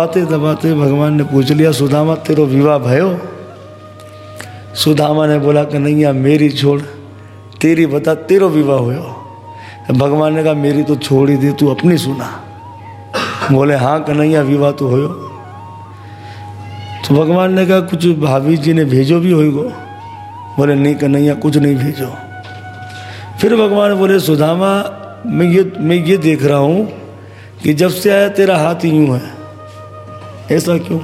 दबाते दबाते भगवान ने पूछ लिया, सुदामा, तेरो विवाह भयो? सुदामा ने बोला कि, नहीं कन्हैया मेरी छोड़, तेरी बता, तेरो विवाह हो भगवान ने कहा, मेरी तो छोड़ ही दी, तू अपनी सुना। बोले हाँ कन्हैया विवाह तो हो तो भगवान ने कहा, कुछ भाभी जी ने भेजो भी होगो बोले, नहीं कन्हैया कुछ नहीं भेजो। फिर भगवान बोले, सुदामा, मैं ये मैं ये देख रहा हूँ कि जब से आया तेरा हाथ यूँ है ऐसा क्यों?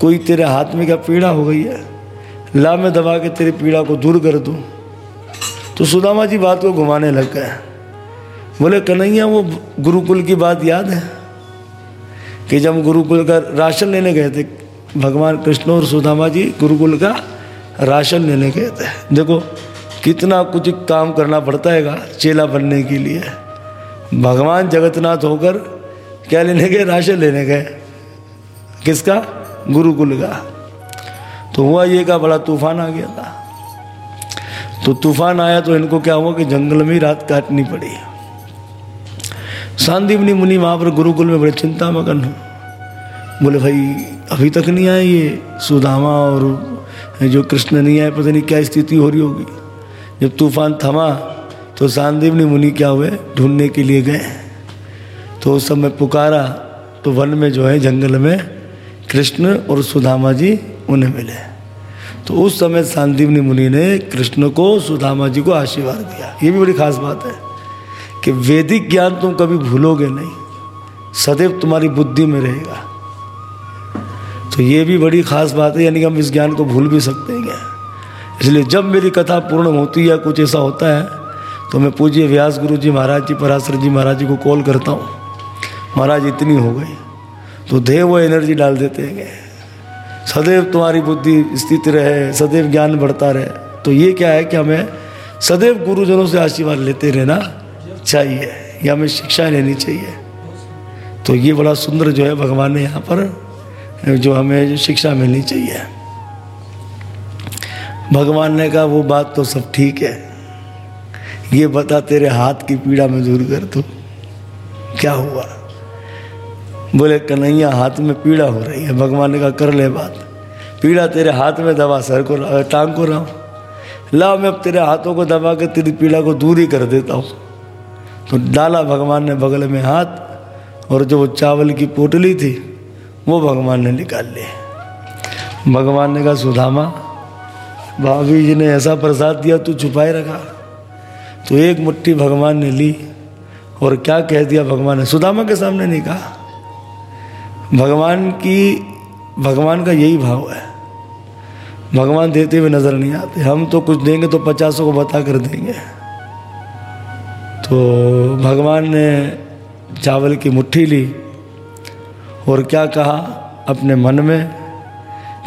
कोई तेरे हाथ में क्या पीड़ा हो गई है? ला मैं दबा के तेरी पीड़ा को दूर कर दूँ? तो सुदामा जी बात को घुमाने लग गए। बोले, कन्हैया, वो गुरुकुल की बात याद है? कि जब गुरुकुल का राशन लेने गए थे, भगवान कृष्ण और सुदामा जी गुरुकुल का राशन लेने गए थे। देखो, कितना कुछ काम करना पड़ता है चेला बनने के लिए। भगवान जगतनाथ होकर क्या लेने गए? राशन लेने गए। किसका? गुरुकुल का। तो हुआ ये का बड़ा तूफ़ान आ गया था। तो तूफ़ान आया तो इनको क्या हुआ कि जंगल में रात काटनी पड़ी। शांतिवनी मुनि वहाँ पर गुरुकुल में बड़े चिंता मगन बोले, भाई, अभी तक नहीं आए ये सुदामा और जो कृष्ण नहीं आए, पता नहीं क्या स्थिति हो रही होगी। जब तूफ़ान थमा तो शांतिवनी मुनि क्या हुए, ढूँढने के लिए गए। तो उस समय पुकारा तो वन में जो है, जंगल में कृष्ण और सुदामा जी उन्हें मिले। तो उस समय शांतिवनी मुनि ने कृष्ण को, सुदामा जी को आशीर्वाद दिया। ये भी बड़ी खास बात है कि वैदिक ज्ञान तुम कभी भूलोगे नहीं। सदैव तुम्हारी बुद्धि में रहेगा। तो ये भी बड़ी खास बात है, यानी कि हम इस ज्ञान को भूल भी सकते हैं। इसलिए जब मेरी कथा पूर्ण होती है कुछ ऐसा होता है तो मैं पूज्य व्यास गुरु जी महाराज जी, पराशर जी महाराज जी को कॉल करता हूँ। महाराज, इतनी हो गई। तो देह वो एनर्जी डाल देते हैं। सदैव तुम्हारी बुद्धि स्थित रहे, सदैव ज्ञान बढ़ता रहे। तो ये क्या है कि हमें सदैव गुरुजनों से आशीर्वाद लेते रहना चाहिए, या हमें शिक्षा लेनी चाहिए। तो ये बड़ा सुंदर जो है भगवान ने यहाँ पर, जो हमें जो शिक्षा मिलनी चाहिए। भगवान ने कहा, वो बात तो सब ठीक है। ये बता तेरे हाथ की पीड़ा में दूर कर तू क्या हुआ? बोले, कन्हैया, हाथ में पीड़ा हो रही है। भगवान ने कहा, कर ले बात। पीड़ा तेरे हाथ में दबा, सर को टांग को रहा हूँ ला मैं अब तेरे हाथों को दबा के तेरी पीड़ा को दूर ही कर देता हूँ। तो डाला भगवान ने बगल में हाथ, और जो चावल की पोटली थी, वो भगवान ने निकाल ली। भगवान ने कहा, सुधामा, भाभी जी ने ऐसा प्रसाद दिया, तू छुपाए रखा। तो एक मुट्ठी भगवान ने ली, और क्या कह दिया भगवान ने? सुदामा के सामने नहीं कहा। भगवान की, भगवान का यही भाव है। भगवान देते हुए नज़र नहीं आते। हम तो कुछ देंगे तो पचासों को बता कर देंगे। तो भगवान ने चावल की मुट्ठी ली और क्या कहा अपने मन में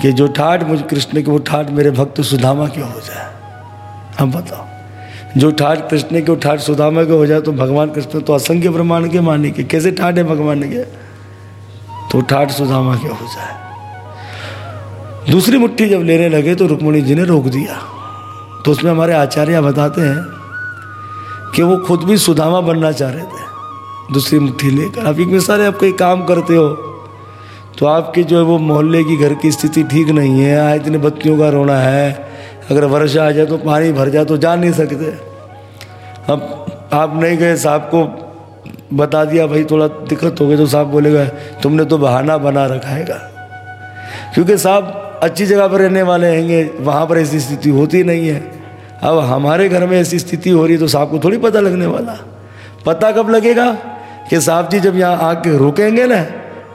कि जो ठाठ मुझ कृष्ण के, वो ठाठ मेरे भक्त सुदामा के हो जाए। हम बताओ, जो ठाठ कृष्ण के, वो ठाठ सुदामा के हो जाए तो भगवान कृष्ण तो असंख्य प्रमाण के माने के कैसे ठाठ है भगवान के? तो ठाठ सुदामा क्या हो जाए? दूसरी मुट्ठी जब लेने लगे तो रुक्मणी जी ने रोक दिया। तो उसमें हमारे आचार्य बताते हैं कि वो खुद भी सुदामा बनना चाह रहे थे। दूसरी मुट्ठी लेकर, आप एक सारे आप कोई काम करते हो? तो आपकी जो है वो मोहल्ले की घर की स्थिति ठीक नहीं है आए इतने बत्तियों का रोना है। अगर वर्षा आ जाए तो पानी भर जाए तो जा नहीं सकते। अब आप नहीं गए, साहब को बता दिया, भाई, थोड़ा दिक्कत हो गई तो साहब बोलेगा, तुमने तो बहाना बना रखा हैगा। क्योंकि साहब अच्छी जगह पर रहने वाले हैंगे, वहाँ पर ऐसी स्थिति होती नहीं है। अब हमारे घर में ऐसी स्थिति हो रही है तो साहब को थोड़ी पता लगने वाला। पता कब लगेगा कि साहब जी जब यहाँ आके रुकेंगे ना,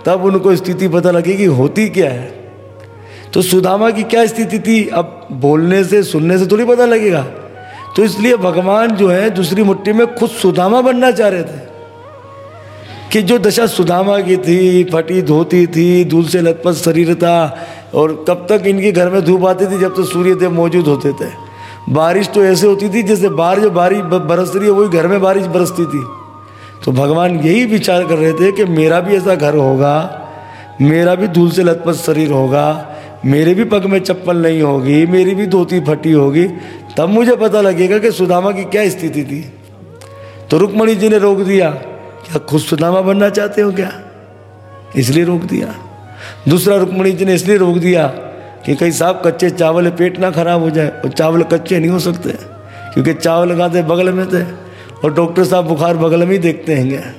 तब उनको स्थिति पता लगेगी, होती क्या है? तो सुदामा की क्या स्थिति थी, अब बोलने से, सुनने से थोड़ी पता लगेगा। तो इसलिए भगवान जो है, दूसरी मुट्ठी में खुद सुदामा बनना चाह रहे थे। कि जो दशा सुदामा की थी, फटी धोती थी दूध से लथपथ शरीर था, और कब तक इनके घर में धूप आती थी जब तक तो सूर्य देव मौजूद होते थे। बारिश तो ऐसे होती थी जैसे बाहर जो बारिश बरस रही है, वही घर में बारिश बरसती थी। तो भगवान यही विचार कर रहे थे कि मेरा भी ऐसा घर होगा, मेरा भी धूल से लथपथ शरीर होगा, मेरे भी पग में चप्पल नहीं होगी, मेरी भी धोती फटी होगी, तब मुझे पता लगेगा कि सुदामा की क्या स्थिति थी। तो रुक्मणी जी ने रोक दिया। क्या खुद सुदामा बनना चाहते हो क्या? इसलिए रोक दिया। दूसरा रुक्मणी जी ने इसलिए रोक दिया कि कहीं साहब कच्चे चावल पेट ना खराब हो जाए और चावल कच्चे नहीं हो सकते, क्योंकि चावल लगाते बगल में थे और डॉक्टर साहब बुखार बगल में ही देखते हैं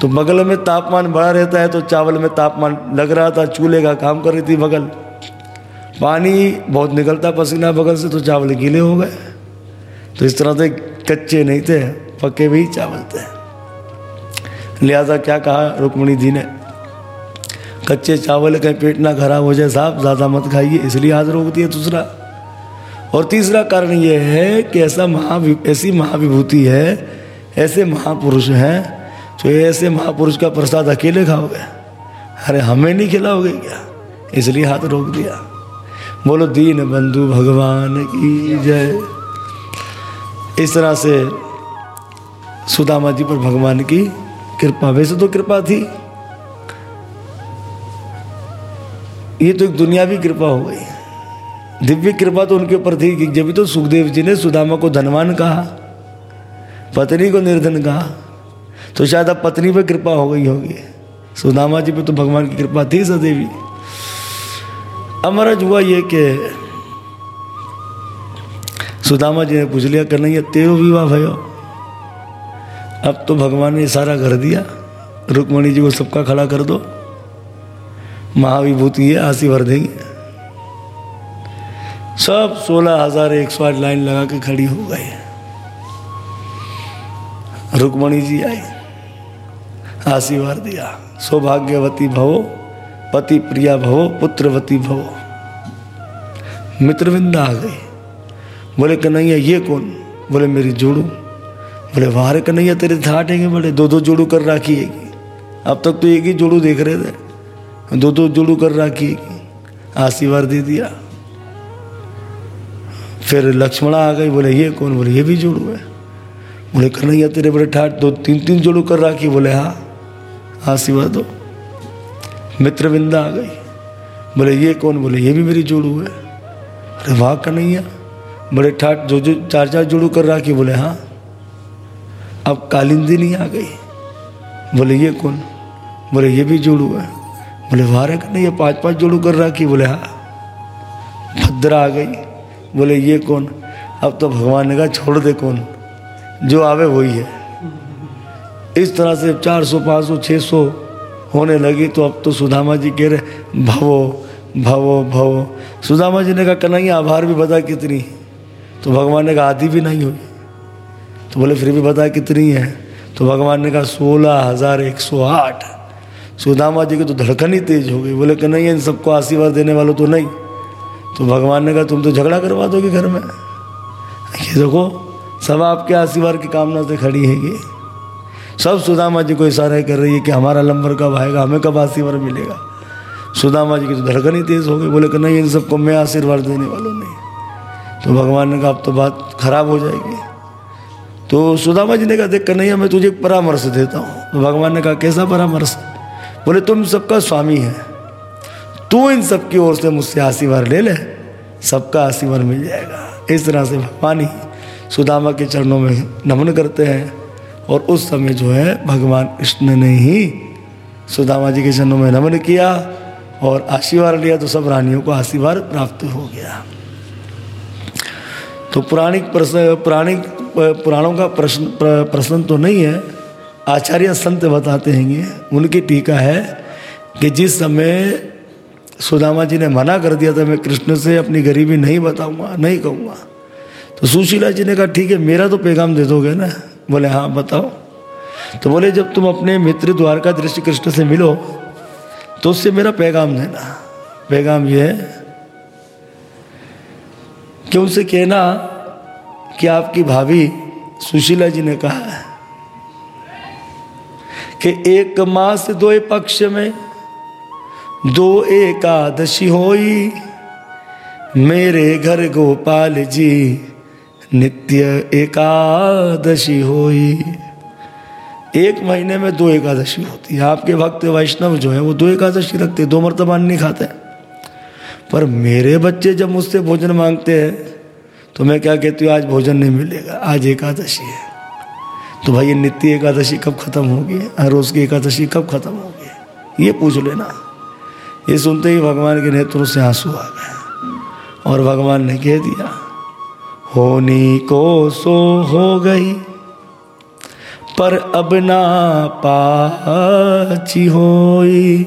तो बगल में तापमान बढ़ा रहता है तो चावल में तापमान लग रहा था चूल्हे का काम कर रही थी बगल। पानी बहुत निकलता पसीना बगल से तो चावल गीले हो गए। तो इस तरह से कच्चे नहीं थे, पके भी चावल थे। लिहाजा क्या कहा रुक्मणी जी ने? कच्चे चावल कहीं पेट ना खराब हो जाए साहब, ज़्यादा मत खाइए, इसलिए हाथ रोक दिया दूसरा। और तीसरा कारण यह है कि ऐसा महा ऐसी महाविभूति है, ऐसे महापुरुष हैं, जो ऐसे महापुरुष का प्रसाद अकेले खाओगे। अरे हमें नहीं खिलाओगे क्या? इसलिए हाथ रोक दिया। बोलो, दीन बंधु भगवान की जय। इस तरह से सुदामा जी पर भगवान की कृपा, वैसे तो कृपा थी। ये तो एक दुनियावी कृपा हो गई। दिव्य कृपा तो उनके ऊपर थी कि जब तो सुखदेव जी ने सुदामा को धनवान कहा, पत्नी को निर्धन कहा तो शायद अब पत्नी पर कृपा हो गई होगी। सुदामा जी पे तो भगवान की कृपा थी सदैवी। अमरज हुआ ये कि सुदामा जी ने पूछ लिया करना ये तेरो विवाह भयो? अब तो भगवान ने इशारा कर दिया। रुक्मणी जी को सबका खड़ा कर दो। महाविभूति है आशी भर देंगे। सब सोलह हज़ार एक सौ आठ लाइन लगा के खड़ी हो गए। रुक्मणी जी आई आशीर्वाद दिया। सौभाग्यवती भवो, पति प्रिया भवो, पुत्रवती भवो। मित्रविंदा आ गई बोले, कन्हैया, ये कौन? बोले, मेरी जोड़ू। बोले, वारे कन्हैया तेरे ठाटेंगे बड़े दो दो जोड़ू कर राखी है अब तक तो एक ही जोड़ू देख रहे थे। दो दो जोड़ू कर रखी आशीर्वाद दे दिया। फिर लक्ष्मणा आ गई, बोले, ये कौन? बोले, ये भी जोड़ू है। बोले कन्हैया तेरे बड़े ठाट दो तीन तीन जोड़ू कर रखी बोले हाँ आशीर्वाद दो। मित्रविंदा आ गई। बोले, ये कौन? बोले, ये भी मेरी जोड़ू है। अरे वाह कन्हैया बड़े ठाट जो जो चार चार जोड़ू कर रखी बोले हाँ अब कालिंदी नहीं आ गई। बोले, ये कौन? बोले, ये भी जोड़ू है। बोले वारे का नहीं ये पाँच पाँच जोड़ू कर रहा कि? बोले हाँ। भद्रा आ गई। बोले, ये कौन? अब तो भगवान ने कहा, छोड़ दे कौन। जो आवे वही है। इस तरह से चार सौ, पाँच सौ छः सौ होने लगी तो अब तो सुदामा जी कह रहे, भवो भवो भवो। सुदामा जी ने कहा, कन्हैया, आभार भी बता कितनी? तो भगवान ने कहा आदि भी नहीं हुई। तो बोले, फिर भी बता कितनी है? तो भगवान ने कहा, सोलह हज़ार एक सौ आठ. सुदामा जी की तो धड़कन ही तेज हो गई। बोले, कि नहीं इन सबको आशीर्वाद देने वालों तो नहीं। तो भगवान ने कहा, तुम तो झगड़ा करवा दोगे घर में? ये देखो, सब आपके आशीर्वाद की कामना से खड़ी है ये। सब सुदामा जी को इशारा कर रही है कि हमारा लंबर कब आएगा, हमें कब आशीर्वाद मिलेगा। सुदामा जी की तो धड़कन ही तेज हो गई। बोले, कि नहीं, इन सबको मैं आशीर्वाद देने वालों नहीं। तो भगवान ने कहा, अब तो बात खराब हो जाएगी। तो सुदामा जी ने कहा, देख कन्हैया, मैं तुझे परामर्श देता हूँ। तो भगवान ने कहा, कैसा परामर्श? बोले, तुम सबका स्वामी है। तू इन सबकी ओर से मुझसे आशीर्वाद ले ले, सबका आशीर्वाद मिल जाएगा। इस तरह से भगवान ही सुदामा के चरणों में नमन करते हैं और उस समय जो है, भगवान कृष्ण ने ही सुदामा जी के चरणों में नमन किया और आशीर्वाद लिया तो सब रानियों को आशीर्वाद प्राप्त हो गया। तो पुराणिक प्रश्न पुराणिक पुराणों का प्रश्न प्रश्न तो नहीं है। आचार्य संत बताते हैं ये उनकी टीका है कि जिस समय सुदामा जी ने मना कर दिया था, मैं कृष्ण से अपनी गरीबी नहीं बताऊँगा, नहीं कहूँगा। तो सुशीला जी ने कहा, ठीक है, मेरा तो पैगाम दे दोगे ना? बोले हाँ बताओ। तो बोले, जब तुम अपने मित्र द्वारका दृष्टि कृष्ण से मिलो तो उससे मेरा पैगाम देना पैगाम ये है कि उनसे कहना कि आपकी भाभी सुशीला जी ने कहा है कि एक मास दो पक्ष में, दो एकादशी होई। मेरे घर गोपाल जी नित्य एकादशी होई। एक महीने में दो एकादशी होती है। आपके भक्त वैष्णव जो है, वो दो एकादशी रखते दो मरतबा नहीं खाते। पर मेरे बच्चे जब मुझसे भोजन मांगते हैं तो मैं क्या कहती हूँ, आज भोजन नहीं मिलेगा, आज एकादशी है। तो भाई, ये नित्य एकादशी कब खत्म होगी? हर रोज की एकादशी कब खत्म होगी? ये पूछ लेना। ये सुनते ही भगवान के नेत्रों से आँसू आ गए। और भगवान ने कह दिया, होनी को सो हो गई, पर अब ना पाची होई।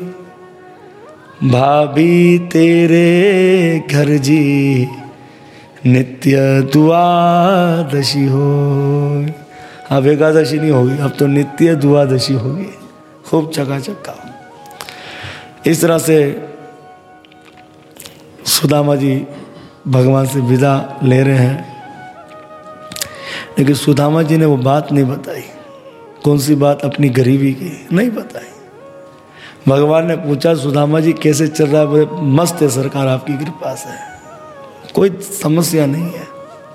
भाभी तेरे घर जी नित्य दुआदशी हो अब एकादशी नहीं होगी, अब तो नित्य द्वादशी होगी। खूब चका चक्का इस तरह से सुदामा जी भगवान से विदा ले रहे हैं। लेकिन सुदामा जी ने वो बात नहीं बताई। कौन सी बात अपनी गरीबी की? नहीं बताई। भगवान ने पूछा, सुदामा जी, कैसे चल रहा है? मस्त है सरकार, आपकी कृपा से। कोई समस्या नहीं है।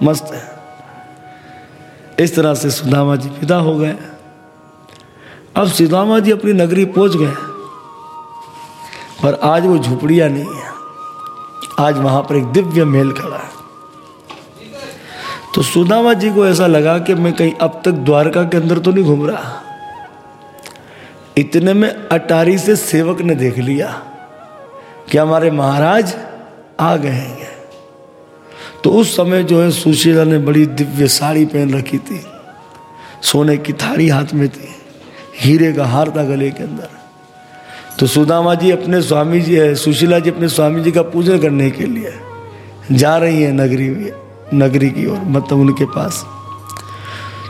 मस्त है। इस तरह से सुदामा जी विदा हो गए। अब सुदामा जी अपनी नगरी पहुँच गए। पर आज वो झुपड़िया नहीं है। आज वहाँ पर एक दिव्य मेल खड़ा है। तो सुदामा जी को ऐसा लगा कि मैं कहीं अब तक द्वारका के अंदर तो नहीं घूम रहा। इतने में अटारी से सेवक ने देख लिया कि हमारे महाराज आ गए हैं। तो उस समय जो है सुशीला ने बड़ी दिव्य साड़ी पहन रखी थी, सोने की थाली हाथ में थी, हीरे का हार था गले के अंदर। तो सुदामा जी अपने स्वामी जी है सुशीला जी अपने स्वामी जी का पूजन करने के लिए जा रही है नगरी में, नगरी की ओर मतलब उनके पास।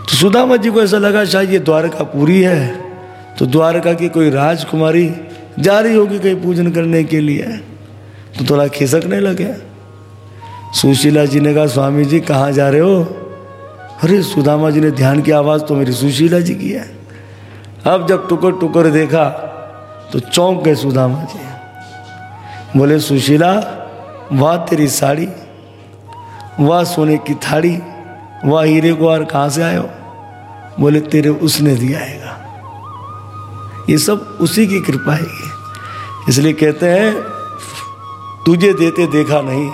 तो सुदामा जी को ऐसा लगा शायद ये द्वारका पूरी है तो द्वारका की कोई राजकुमारी जा रही होगी कहीं पूजन करने के लिए। तो थोड़ा खिसकने लगे। सुशीला जी ने कहा, स्वामी जी, कहाँ जा रहे हो? अरे, सुदामा जी ने ध्यान की आवाज़ तो मेरी सुशीला जी की है। अब जब टुकर टुकर देखा तो चौंक गए सुदामा जी। बोले, सुशीला, वाह तेरी साड़ी, वाह सोने की थाड़ी, वाह हीरे गुआर कहाँ से आयो बोले, तेरे उसने दिया हैगा। ये सब उसी की कृपा है इसलिए कहते हैं, तुझे देते देखा नहीं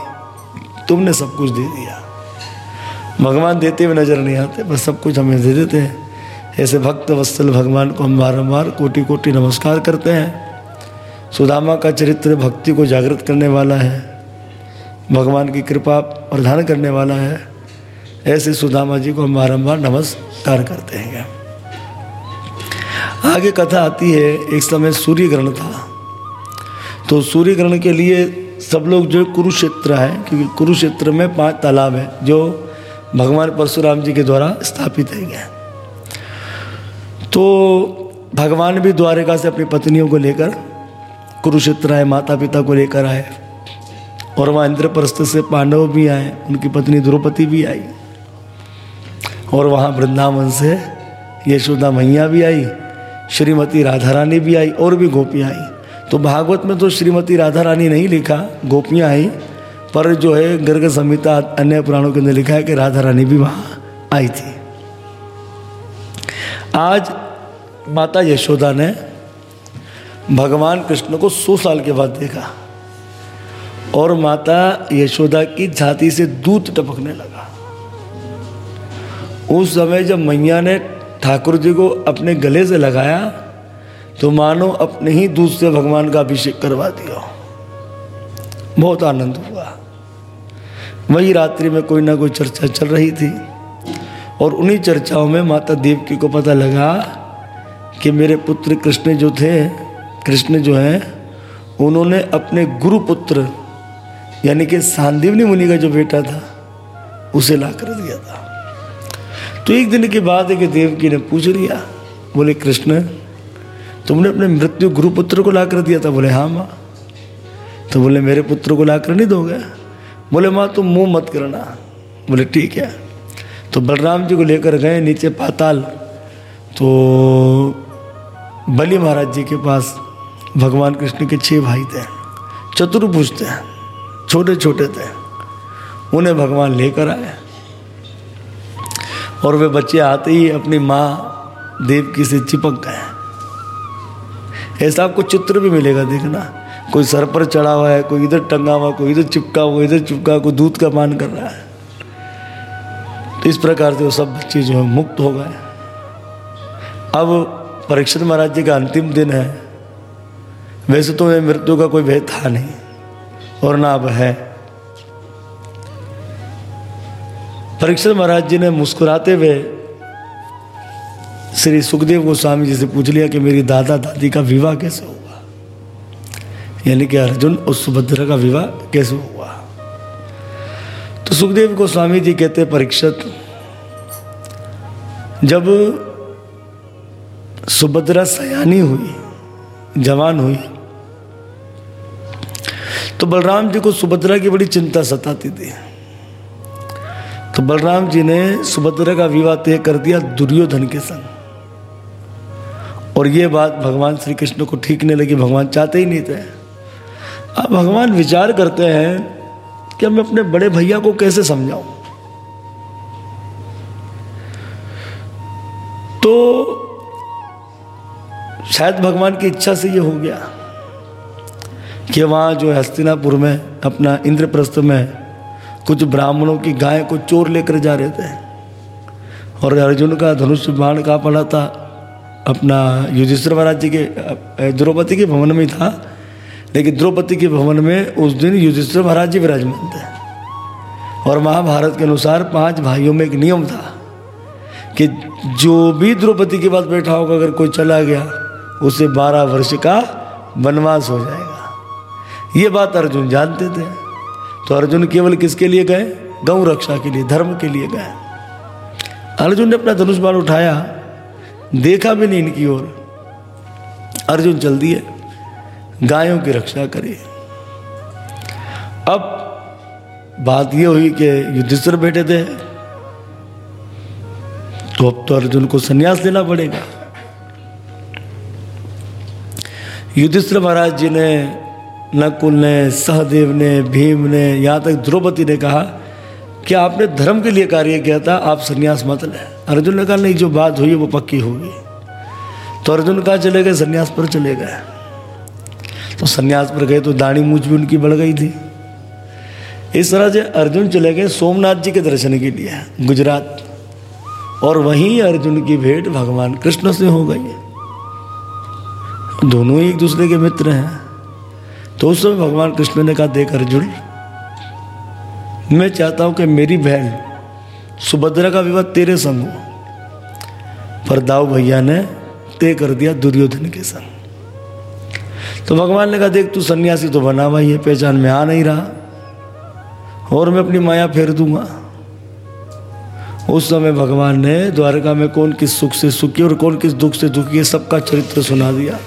तुमने सब कुछ दे दिया। भगवान देते हुए नज़र नहीं आते, बस सब कुछ हमें दे देते हैं। ऐसे भक्त वत्सल भगवान को हम बारम्बार कोटि कोटि नमस्कार करते हैं। सुदामा का चरित्र भक्ति को जागृत करने वाला है। भगवान की कृपा प्रदान करने वाला है। ऐसे सुदामा जी को हम बारम्बार नमस्कार करते हैं। आगे कथा आती है, एक समय सूर्य ग्रहण था। तो सूर्य ग्रहण के लिए सब लोग जो कुरुक्षेत्र है, क्योंकि कुरुक्षेत्र में पाँच तालाब है, जो भगवान परशुराम जी के द्वारा स्थापित है गए। तो भगवान भी द्वारिका से अपनी पत्नियों को लेकर, कुरुक्षेत्र आए माता पिता को लेकर आए, और वहाँ इंद्रप्रस्थ से पांडव भी आए, उनकी पत्नी द्रौपदी भी आई, और वहाँ वृंदावन से यशोदा मैया भी आई, श्रीमती राधा रानी भी आई, और भी गोपियाँ आई। तो भागवत में तो श्रीमती राधा रानी नहीं लिखा, गोपियाँ आई पर जो है गर्ग संहिता अन्य पुराणों के अंदर लिखा है कि राधा रानी भी वहाँ आई थी। आज माता यशोदा ने भगवान कृष्ण को सौ साल के बाद देखा और माता यशोदा की छाती से दूध टपकने लगा। उस समय जब मैया ने ठाकुर जी को अपने गले से लगाया तो मानो अपने ही दूध से भगवान का अभिषेक करवा दिया बहुत आनंद हुआ। वही रात्रि में कोई ना कोई चर्चा चल रही थी और उन्हीं चर्चाओं में माता देवकी को पता लगा कि मेरे पुत्र कृष्ण जो थे, कृष्ण जो हैं, उन्होंने अपने गुरु पुत्र यानी कि सांदीवनी मुनि का जो बेटा था, उसे ला कर दिया था। तो एक दिन के बाद एक देवकी ने पूछ लिया, बोले, कृष्ण तुमने अपने मृत्यु गुरु पुत्र को ला कर दिया था? बोले हाँ माँ। तो बोले, मेरे पुत्र को ला कर नहीं दोगे? बोले, माँ, तुम मुँह मत करना। बोले, ठीक है। तो बलराम जी को लेकर गए नीचे पाताल। तो बलि महाराज जी के पास भगवान कृष्ण के छह भाई थे। चतुर्भुज थे। छोटे छोटे थे। उन्हें भगवान लेकर आए। और वे बच्चे आते ही अपनी माँ देवकी से चिपक गए। ऐसा आपको चित्र भी मिलेगा, देखना। कोई सर पर चढ़ा हुआ है, कोई इधर टंगा हुआ, कोई इधर चिपका हुआ, इधर चिपका कोई दूध का पान कर रहा है। तो इस प्रकार से वो सब बच्चे जो है मुक्त हो गए। अब परीक्षित महाराज जी का अंतिम दिन है। वैसे तो ये मृत्यु का कोई भेद था नहीं, और ना अब है। परीक्षित महाराज जी ने मुस्कुराते हुए श्री सुखदेव गोस्वामी जी से पूछ लिया कि मेरी दादा दादी का विवाह कैसे हुआ? यानी कि अर्जुन और सुभद्रा का विवाह कैसे हुआ? तो सुखदेव गोस्वामी जी कहते परीक्षित, जब सुभद्रा सयानी हुई, जवान हुई तो बलराम जी को सुभद्रा की बड़ी चिंता सताती थी। तो बलराम जी ने सुभद्रा का विवाह तय कर दिया दुर्योधन के संग। और ये बात भगवान श्री कृष्ण को ठीक नहीं लगी, भगवान चाहते ही नहीं थे। अब भगवान विचार करते हैं कि मैं अपने बड़े भैया को कैसे समझाऊं? तो शायद भगवान की इच्छा से ये हो गया कि वहाँ जो हस्तिनापुर में, अपना इंद्रप्रस्थ में कुछ ब्राह्मणों की गाय को चोर लेकर जा रहे थे। और अर्जुन का धनुष बाण का पड़ा था। अपना युधिष्ठिर महाराज जी के द्रौपदी के भवन में था। लेकिन द्रौपदी के भवन में उस दिन युधिष्ठिर महाराज जी विराजमान थे। और महाभारत के अनुसार पाँच भाइयों में एक नियम था कि जो भी द्रौपदी के पास बैठा होगा, अगर कोई चला गया, उसे बारह वर्ष का वनवास हो जाएगा। ये बात अर्जुन जानते थे। तो अर्जुन केवल किसके लिए गए? गौ रक्षा के लिए, धर्म के लिए गए। अर्जुन ने अपना धनुष बाण उठाया। देखा भी नहीं इनकी ओर। अर्जुन चल दिए गायों की रक्षा करे अब बात यह हुई कि युधिष्ठिर बैठे थे। तो अब तो अर्जुन को संन्यास लेना पड़ेगा। युधिष्ठिर महाराज जी ने नकुल ने, सहदेव ने, भीम ने, यहाँ तक द्रौपदी ने कहा कि आपने धर्म के लिए कार्य किया था, आप संन्यास मत लें। अर्जुन ने कहा, नहीं, जो बात हुई, वो पक्की होगी। तो अर्जुन कहा, चले गए, संन्यास पर चले गए। तो संन्यास पर गए तो दाढ़ी मूछ भी उनकी बढ़ गई थी। इस तरह से अर्जुन चले गए सोमनाथ जी के दर्शन के लिए, गुजरात। और वहीं अर्जुन की भेंट भगवान कृष्ण से हो गई। दोनों एक दूसरे के मित्र हैं। तो उस समय भगवान कृष्ण ने कहा, देख अर्जुन मैं चाहता हूँ कि मेरी बहन सुभद्रा का विवाह तेरे संग हो। पर दाऊ भैया ने तय कर दिया दुर्योधन के संग। तो भगवान ने कहा, देख, तू सन्यासी तो बना भाई है पहचान में आ नहीं रहा। और मैं अपनी माया फेर दूँगा। उस समय भगवान ने, द्वारका में कौन किस सुख से सुखी और कौन किस दुख से दुखी है सबका चरित्र सुना दिया।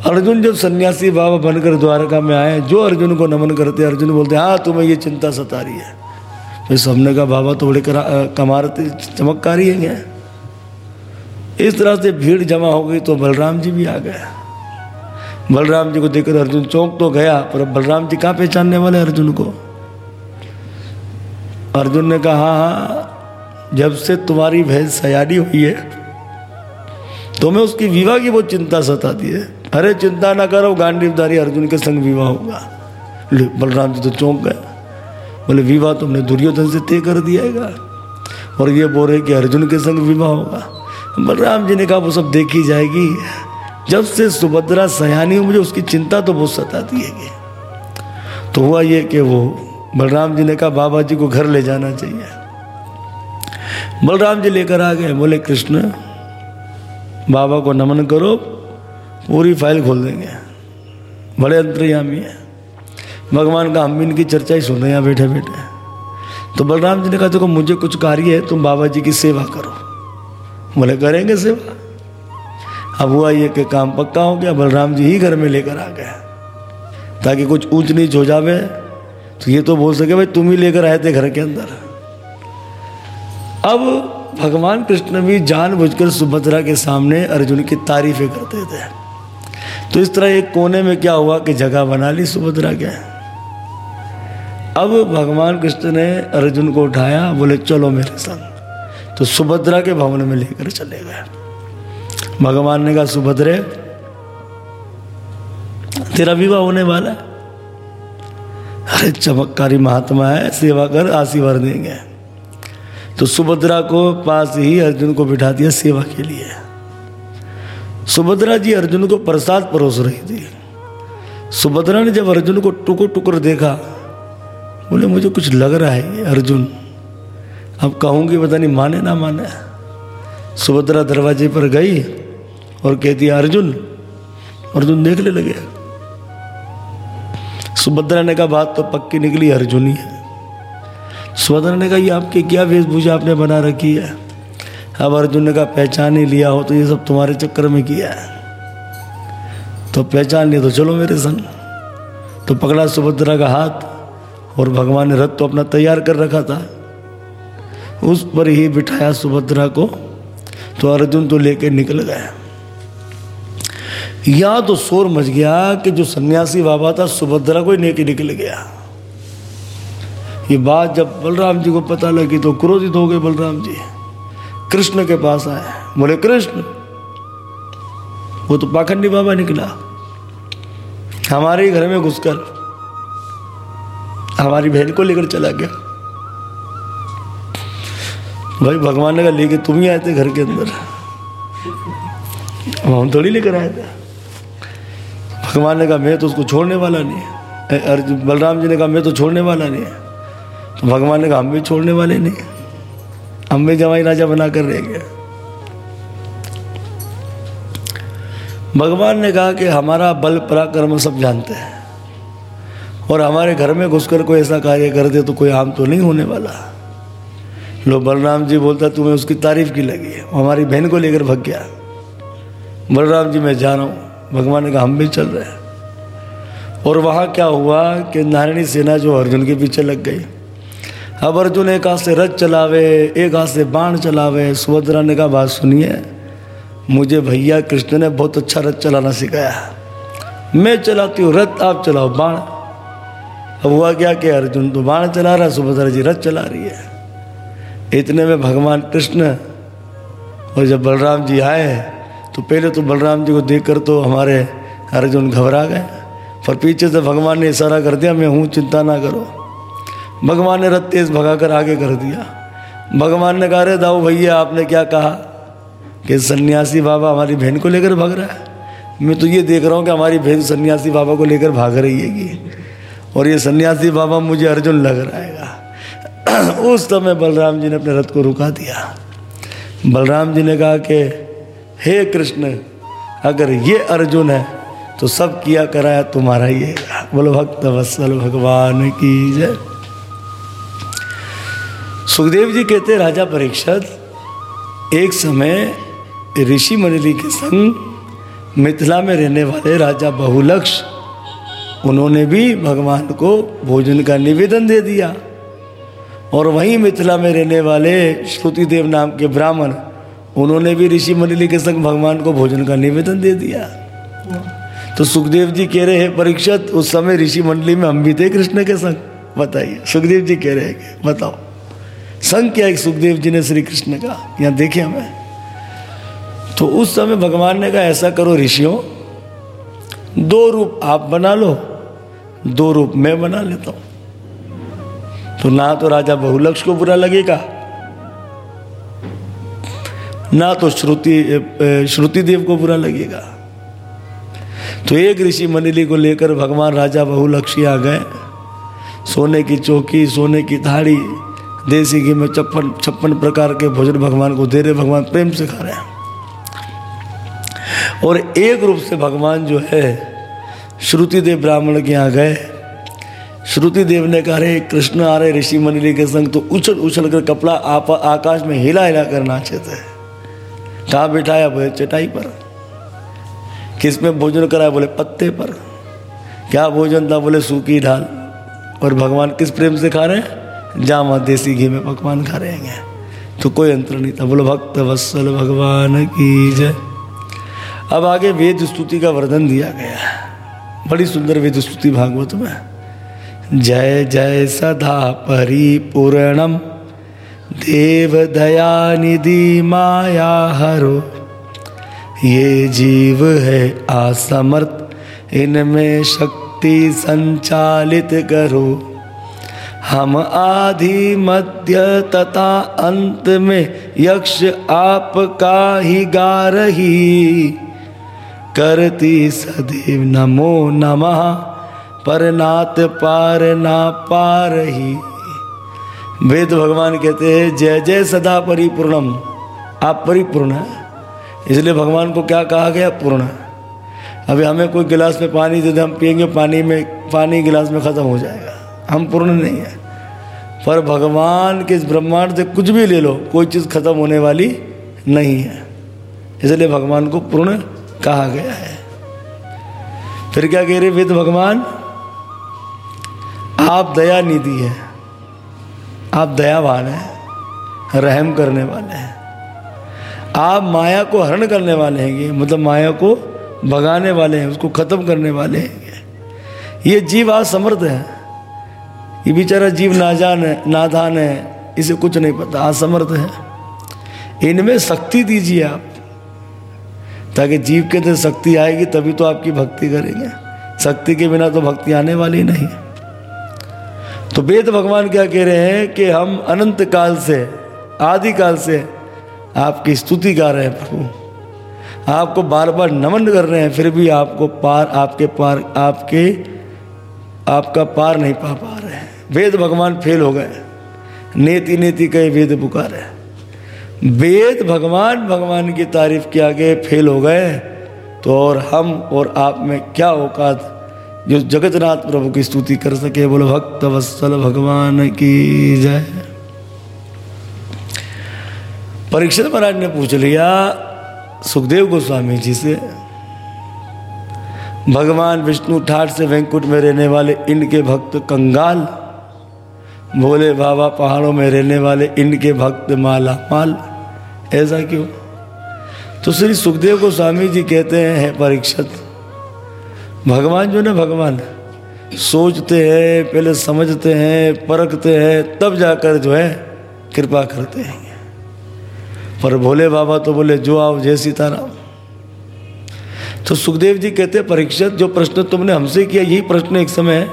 अर्जुन जब सन्यासी बाबा बनकर द्वारका में आए, जो अर्जुन को नमन करते, अर्जुन बोलते हाँ तुम्हें ये चिंता सता रही है। फिर सबने कहा, बाबा तो बड़े कमारते चमत्कारी है इस तरह से भीड़ जमा हो गई तो बलराम जी भी आ गए। बलराम जी को देखकर अर्जुन चौंक तो गया, पर बलराम जी कहाँ पहचानने वाले अर्जुन को? अर्जुन ने कहा हाँ जब से तुम्हारी भैंस सयानी हुई है तो उसकी विवाह की बहुत चिंता सताती है। अरे चिंता ना करो गांडीवधारी अर्जुन के संग विवाह होगा। बलराम जी तो चौंक गए। बोले, विवाह तुमने दुर्योधन से तय कर दिया है और ये बोल रहे कि अर्जुन के संग विवाह होगा। बलराम जी ने कहा, वो सब देखी जाएगी। जब से सुभद्रा सयानी मुझे उसकी चिंता तो बहुत सताती है तो हुआ ये कि वो, बलराम जी ने कहा, बाबा जी को घर ले जाना चाहिए। बलराम जी लेकर आ गए। बोले, कृष्ण, बाबा को नमन करो। पूरी फ़ाइल खोल देंगे। बड़े अंतर्यामी है। भगवान का हम इनकी चर्चा ही सुन रहे हैं बैठे बैठे तो बलराम जी ने कहा, देखो, मुझे कुछ कार्य है, तुम बाबा जी की सेवा करो। बोले, करेंगे सेवा? अब हुआ ये कि काम पक्का हो गया, बलराम जी ही घर में लेकर आ गए। ताकि कुछ ऊंच नीच हो जावे तो ये तो बोल सके, भाई, तुम ही लेकर आए थे घर के अंदर। अब भगवान कृष्ण भी जानबूझकर सुभद्रा के सामने अर्जुन की तारीफें करते थे। तो इस तरह एक कोने में क्या हुआ कि जगह बना ली, सुभद्रा के अब भगवान कृष्ण ने अर्जुन को उठाया, बोले, चलो मेरे संग। तो सुभद्रा के भवन में लेकर चले गए। भगवान ने कहा, सुभद्रे, तेरा विवाह होने वाला है। अरे, चमत्कारी महात्मा है, सेवा कर, आशीर्वाद देंगे। तो सुभद्रा को पास ही अर्जुन को बिठा दिया सेवा के लिए। सुभद्रा जी अर्जुन को प्रसाद परोस रही थी। सुभद्रा ने जब अर्जुन को टुकुर टुकुर देखा, बोले, मुझे कुछ लग रहा है अर्जुन। अब कहूँगी, पता नहीं माने ना माने। सुभद्रा दरवाजे पर गई और कहती, अर्जुन अर्जुन देखने लगे। सुभद्रा ने कहा, बात तो पक्की निकली, अर्जुन ही है। सुभद्रा ने कहा, ये आपकी क्या वेशभूषा आपने बना रखी है? अब अर्जुन ने कहा, पहचान ही लिया हो तो ये सब तुम्हारे चक्कर में किया है। तो पहचान लिया तो चलो मेरे संग। तो पकड़ा सुभद्रा का हाथ और भगवान ने रथ तो अपना तैयार कर रखा था। उस पर ही बिठाया सुभद्रा को तो अर्जुन तो लेके निकल गए या तो शोर मच गया कि जो सन्यासी बाबा था, सुभद्रा को ही लेके निकल गया। ये बात जब बलराम जी को पता लगी तो क्रोधित हो गए बलराम जी। कृष्ण के पास आए बोले, कृष्ण, वो तो पाखंडी बाबा निकला। हमारे ही घर में घुसकर हमारी बहन को लेकर चला गया। भाई, भगवान ने कहा, लेके तुम ही आए थे घर के अंदर। हम थोड़ी लेकर आए थे। भगवान ने कहा, मैं तो उसको छोड़ने वाला नहीं अर्जुन, बलराम जी ने कहा, मैं तो छोड़ने वाला नहीं तो भगवान ने कहा, हम भी छोड़ने वाले नहीं हम भी जवाई राजा बना कर रह गए। भगवान ने कहा कि हमारा बल, पराक्रम सब जानते हैं। और हमारे घर में घुसकर कोई ऐसा कार्य कर दे तो कोई आम तो नहीं होने वाला। लो, बलराम जी बोलता, तुम्हें उसकी तारीफ़ की लगी हमारी बहन को लेकर भग गया। बलराम जी, मैं जा रहा हूँ। भगवान ने कहा, हम भी चल रहे हैं। और वहाँ क्या हुआ कि नारायणी सेना जो अर्जुन के पीछे लग गई। अब अर्जुन एक हाथ से रथ चलावे, एक हाथ से बाण चलावे। सुभद्रा ने कहा, बात सुनिए, मुझे भैया कृष्ण ने बहुत अच्छा रथ चलाना सिखाया। मैं चलाती हूँ रथ, आप चलाओ बाण। अब हुआ क्या कि अर्जुन तो बाण चला रहा, सुभद्रा जी रथ चला रही है। इतने में भगवान कृष्ण और जब बलराम जी आए तो पहले तो बलराम जी को देखकर तो हमारे अर्जुन घबरा गए। पर पीछे से भगवान ने इशारा कर दिया, मैं हूँ, चिंता ना करो। भगवान ने रथ तेज भगा कर आगे कर दिया। भगवान ने कहा रे दाऊ भैया, आपने क्या कहा कि सन्यासी बाबा हमारी बहन को लेकर भाग रहा है? मैं तो ये देख रहा हूँ कि हमारी बहन सन्यासी बाबा को लेकर भाग रही है और ये सन्यासी बाबा मुझे अर्जुन लग रहा है उस समय बलराम जी ने अपने रथ को रुका दिया। बलराम जी ने कहा कि, हे कृष्ण, अगर ये अर्जुन है तो सब किया कराया तुम्हारा है बोलो भक्त वत्सल भगवान की जय। सुखदेव जी कहते राजा परीक्षत एक समय ऋषि मंडली के संग मिथिला में रहने वाले राजा बहुलक्ष, उन्होंने भी भगवान को भोजन का निवेदन दे दिया। और वहीं मिथिला में रहने वाले श्रुतिदेव नाम के ब्राह्मण, उन्होंने भी ऋषि मंडली के संग भगवान को भोजन का निवेदन दे दिया। तो सुखदेव जी कह रहे हैं, परीक्षित उस समय ऋषि मंडली में हम भी थे कृष्ण के संग। बताइए, सुखदेव जी कह रहे हैं, बताओ। संग क्या सुखदेव जी ने श्री कृष्ण का यहाँ देखे हमें। तो उस समय भगवान ने कहा, ऐसा करो ऋषियों, दो रूप आप बना लो, दो रूप मैं बना लेता हूँ। तो ना तो राजा बहुलक्ष को बुरा लगेगा, ना तो श्रुति श्रुति देव को बुरा लगेगा। तो एक ऋषि मंडली को लेकर भगवान राजा बहुलक्ष्य आ गए। सोने की चौकी, सोने की थाड़ी देसी घी में छप्पन छप्पन प्रकार के भोजन भगवान को दे रहे, भगवान प्रेम से खा रहे हैं। और एक रूप से भगवान जो है श्रुति देव ब्राह्मण के यहाँ गए। श्रुति देव ने कहा रे कृष्ण आ रहे, ऋषि मंडली के संग तो उछल उछल कर कपड़ा आप आकाश में हिला हिला कर नाचे थे कहा बिठाया बोले, चटाई पर? किसमें भोजन कराया बोले, पत्ते पर। क्या भोजन था बोले, सूखी ढाल और भगवान किस प्रेम से खा रहे हैं? जामा देसी घी में पकवान खा रहे हैं। तो कोई अंतर नहीं था बोलो भक्त, वत्सल भगवान की जय। अब आगे वेद स्तुति का वर्णन दिया गया बड़ी सुंदर वेद स्तुति भागवत में। जय जय सदा परिपूर्णम। देव दया निधि माया हरो। ये जीव है असमर्थ इनमें शक्ति संचालित करो। हम आधि मध्य तथा अंत में यक्ष आपका ही गा रही करती सदैव नमो नमः पर नात पार ना पार ही वेद भगवान कहते हैं, जय जय सदा परिपूर्णम। आप परिपूर्ण है। इसलिए भगवान को क्या कहा गया? पूर्ण। अभी हमें कोई गिलास में पानी दे दे, हम पियेंगे, पानी में, पानी गिलास में ख़त्म हो जाएगा। हम पूर्ण नहीं है। पर भगवान के इस ब्रह्मांड से कुछ भी ले लो, कोई चीज़ खत्म होने वाली नहीं है। इसलिए भगवान को पूर्ण कहा गया है। फिर क्या कह रहे वेद भगवान? आप दया निधि है। आप दयावान हैं। रहम करने वाले हैं। आप माया को हरण करने वाले हैं। मतलब माया को भगाने वाले हैं, उसको खत्म करने वाले हैं। ये जीव आज समर्थ है। ये बेचारा जीव नाजान है नादान है, इसे कुछ नहीं पता। असमर्थ है। इनमें शक्ति दीजिए आप। ताकि जीव के अंदर शक्ति आएगी, तभी तो आपकी भक्ति करेंगे। शक्ति के बिना तो भक्ति आने वाली नहीं। तो वेद भगवान क्या कह रहे हैं कि हम अनंत काल से, आदि काल से आपकी स्तुति गा रहे हैं, प्रभु। आपको बार बार नमन कर रहे हैं, फिर भी आपको पार, आपके पार, आपके, आपका पार नहीं पा पा रहे। वेद भगवान फेल हो गए। नेति नेति कहे वेद पुकार वेद भगवान भगवान की तारीफ़ के आगे फेल हो गए तो और हम और आप में क्या औकात जो जगतनाथ प्रभु की स्तुति कर सके? बोलो, भक्त वत्सल भगवान की जय। परीक्षित महाराज ने पूछ लिया सुखदेव गोस्वामी जी से, भगवान विष्णु ठाट से वैंकुट में रहने वाले इनके भक्त कंगाल भोले बाबा पहाड़ों में रहने वाले इनके भक्त माला, माल, ऐसा क्यों? तो श्री सुखदेव को स्वामी जी कहते हैं परीक्षित, भगवान जो ना भगवान, सोचते हैं, पहले समझते हैं, परखते हैं, तब जाकर जो है कृपा करते हैं। पर भोले बाबा तो बोले, जो आओ जय सीताराम। तो सुखदेव जी कहते हैं, परीक्षित, जो प्रश्न तुमने हमसे किया, यही प्रश्न एक समय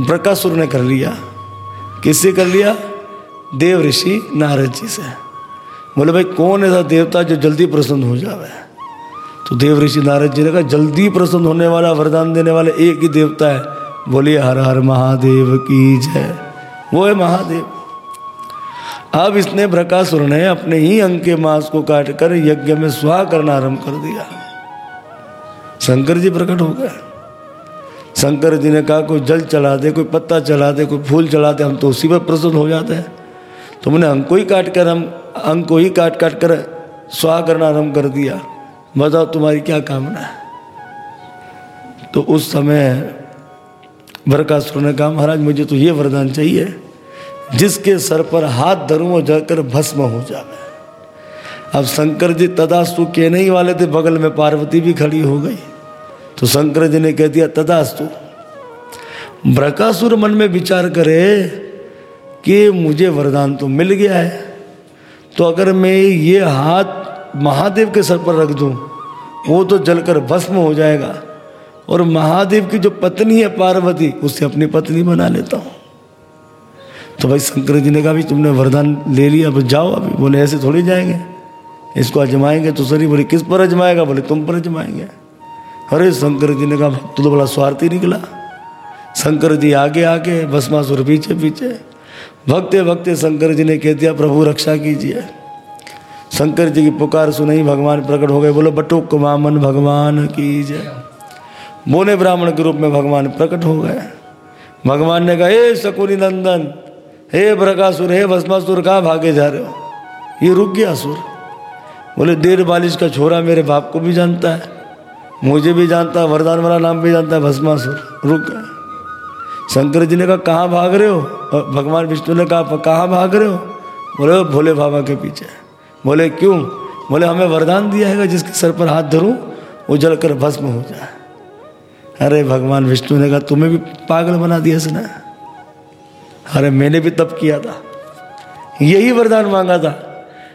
ब्रकासुर ने कर लिया। किससे कर लिया? देव ऋषि नारद जी से। बोले, भाई, कौन ऐसा देवता जो जल्दी प्रसन्न हो जावे? तो देव ऋषि नारद जी ने कहा, जल्दी प्रसन्न होने वाला, वरदान देने वाले एक ही देवता है। बोलिए हर हर महादेव की जय। वो है महादेव। अब इसने ब्रकासुर ने अपने ही अंग के मांस को काट कर यज्ञ में स्वाह करना आरंभ कर दिया। शंकर जी प्रकट हो गए। शंकर जी ने कहा, कोई जल चला दे, कोई पत्ता चला दे, कोई फूल चला दे, हम तो उसी पर प्रसन्न हो जाते हैं। तुमने अंग को ही काट कर, हम अंग को ही काट काट कर स्वाह करना आरंभ कर दिया। बताओ तुम्हारी क्या कामना है? तो उस समय भरकासुर ने कहा, महाराज, मुझे तो ये वरदान चाहिए, जिसके सर पर हाथ धरूं वो जाकर भस्म हो जावे। अब शंकर जी तदास्तु कहने ही वाले थे, बगल में पार्वती भी खड़ी हो गई। तो शंकर जी ने कह दिया, तदास्तु। ब्रकासुर मन में विचार करे कि मुझे वरदान तो मिल गया है। तो अगर मैं ये हाथ महादेव के सर पर रख दूँ, वो तो जलकर भस्म हो जाएगा। और महादेव की जो पत्नी है पार्वती, उसे अपनी पत्नी बना लेता हूँ। तो भाई शंकर जी ने कहा भाई तुमने वरदान ले लिया, अब जाओ, अभी। बोले, ऐसे थोड़ी जाएँगे। इसको अजमाएँगे तो सरी बोले किस पर अजमाएगा? बोले, तुम पर अजमाएँगे। अरे शंकर जी ने कहा तो, तो बड़ा स्वार्थी निकला। शंकर जी आगे आगे भस्मासुर पीछे पीछे। भक्ते भक्ते शंकर जी ने कह दिया प्रभु रक्षा कीजिए। शंकर जी की पुकार सुनाई भगवान प्रकट हो गए बोलो बटुक मामन भगवान की जय बोने ब्राह्मण के रूप में भगवान प्रकट हो गए। भगवान ने कहा हे शकुनी नंदन हे ब्रकासुर हे भस्मासुर कहाँ भागे जा रहे हो? ये रुक गया सुर। बोले देर बालिश का छोरा मेरे बाप को भी जानता है। मुझे भी जानता है, वरदान वाला नाम भी जानता है भस्मासुर रुक। गए शंकर जी ने कहा, कहाँ भाग रहे हो? और भगवान विष्णु ने कहा, कहाँ भाग रहे हो? बोले भोले बाबा के पीछे। बोले, क्यों? बोले, हमें वरदान दिया है जिसके सर पर हाथ धरूं, वो जल कर भस्म हो जाए। अरे भगवान विष्णु ने कहा, तुम्हें भी पागल बना दिया सुना अरे मैंने भी तप किया था। यही वरदान मांगा था।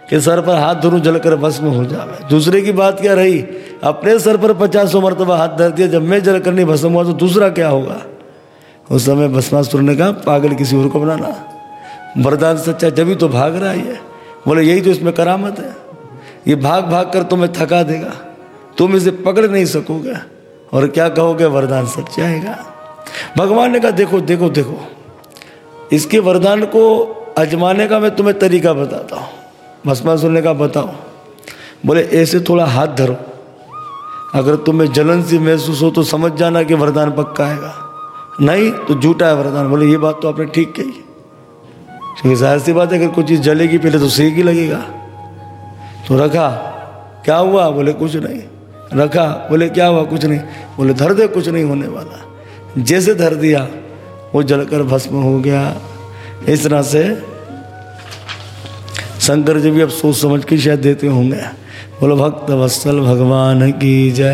कि सर पर हाथ धरू जलकर भस्म हो जावे। दूसरे की बात क्या रही? अपने सर पर पचासों मरतबा हाथ धर दिया, जब मैं जलकर नहीं भस्म हुआ तो दूसरा क्या होगा? उस समय भस्मासुर ने कहा, पागल किसी और को बनाना। वरदान सच्चा जब तो भाग रहा है बोले, यही तो इसमें करामत है। ये भाग भाग कर तुम्हें थका देगा। तुम इसे पकड़ नहीं सकोगे। और क्या कहोगे? वरदान सच जाएगा भगवान ने कहा, देखो देखो देखो। इसके वरदान को अजमाने का मैं तुम्हें तरीका बताता हूँ। भस्मा सुनने का बताओ। बोले, ऐसे थोड़ा हाथ धरो। अगर तुम्हें जलन सी महसूस हो तो समझ जाना कि वरदान पक्का आएगा। नहीं तो झूठा है वरदान। बोले, ये बात तो आपने ठीक कही। क्योंकि ज़ाहिर सी बात है, अगर कोई चीज़ जलेगी पहले तो सेक ही लगेगा। तो रखा। क्या हुआ? बोले, कुछ नहीं। रखा। बोले, क्या हुआ? कुछ नहीं। बोले, धर दे, कुछ नहीं होने वाला। जैसे धर दिया, वो जलकर भस्म हो गया। इस तरह से शंकर जी भी अब सोच समझ के शायद देते होंगे। बोलो, भक्त वत्सल भगवान की जय।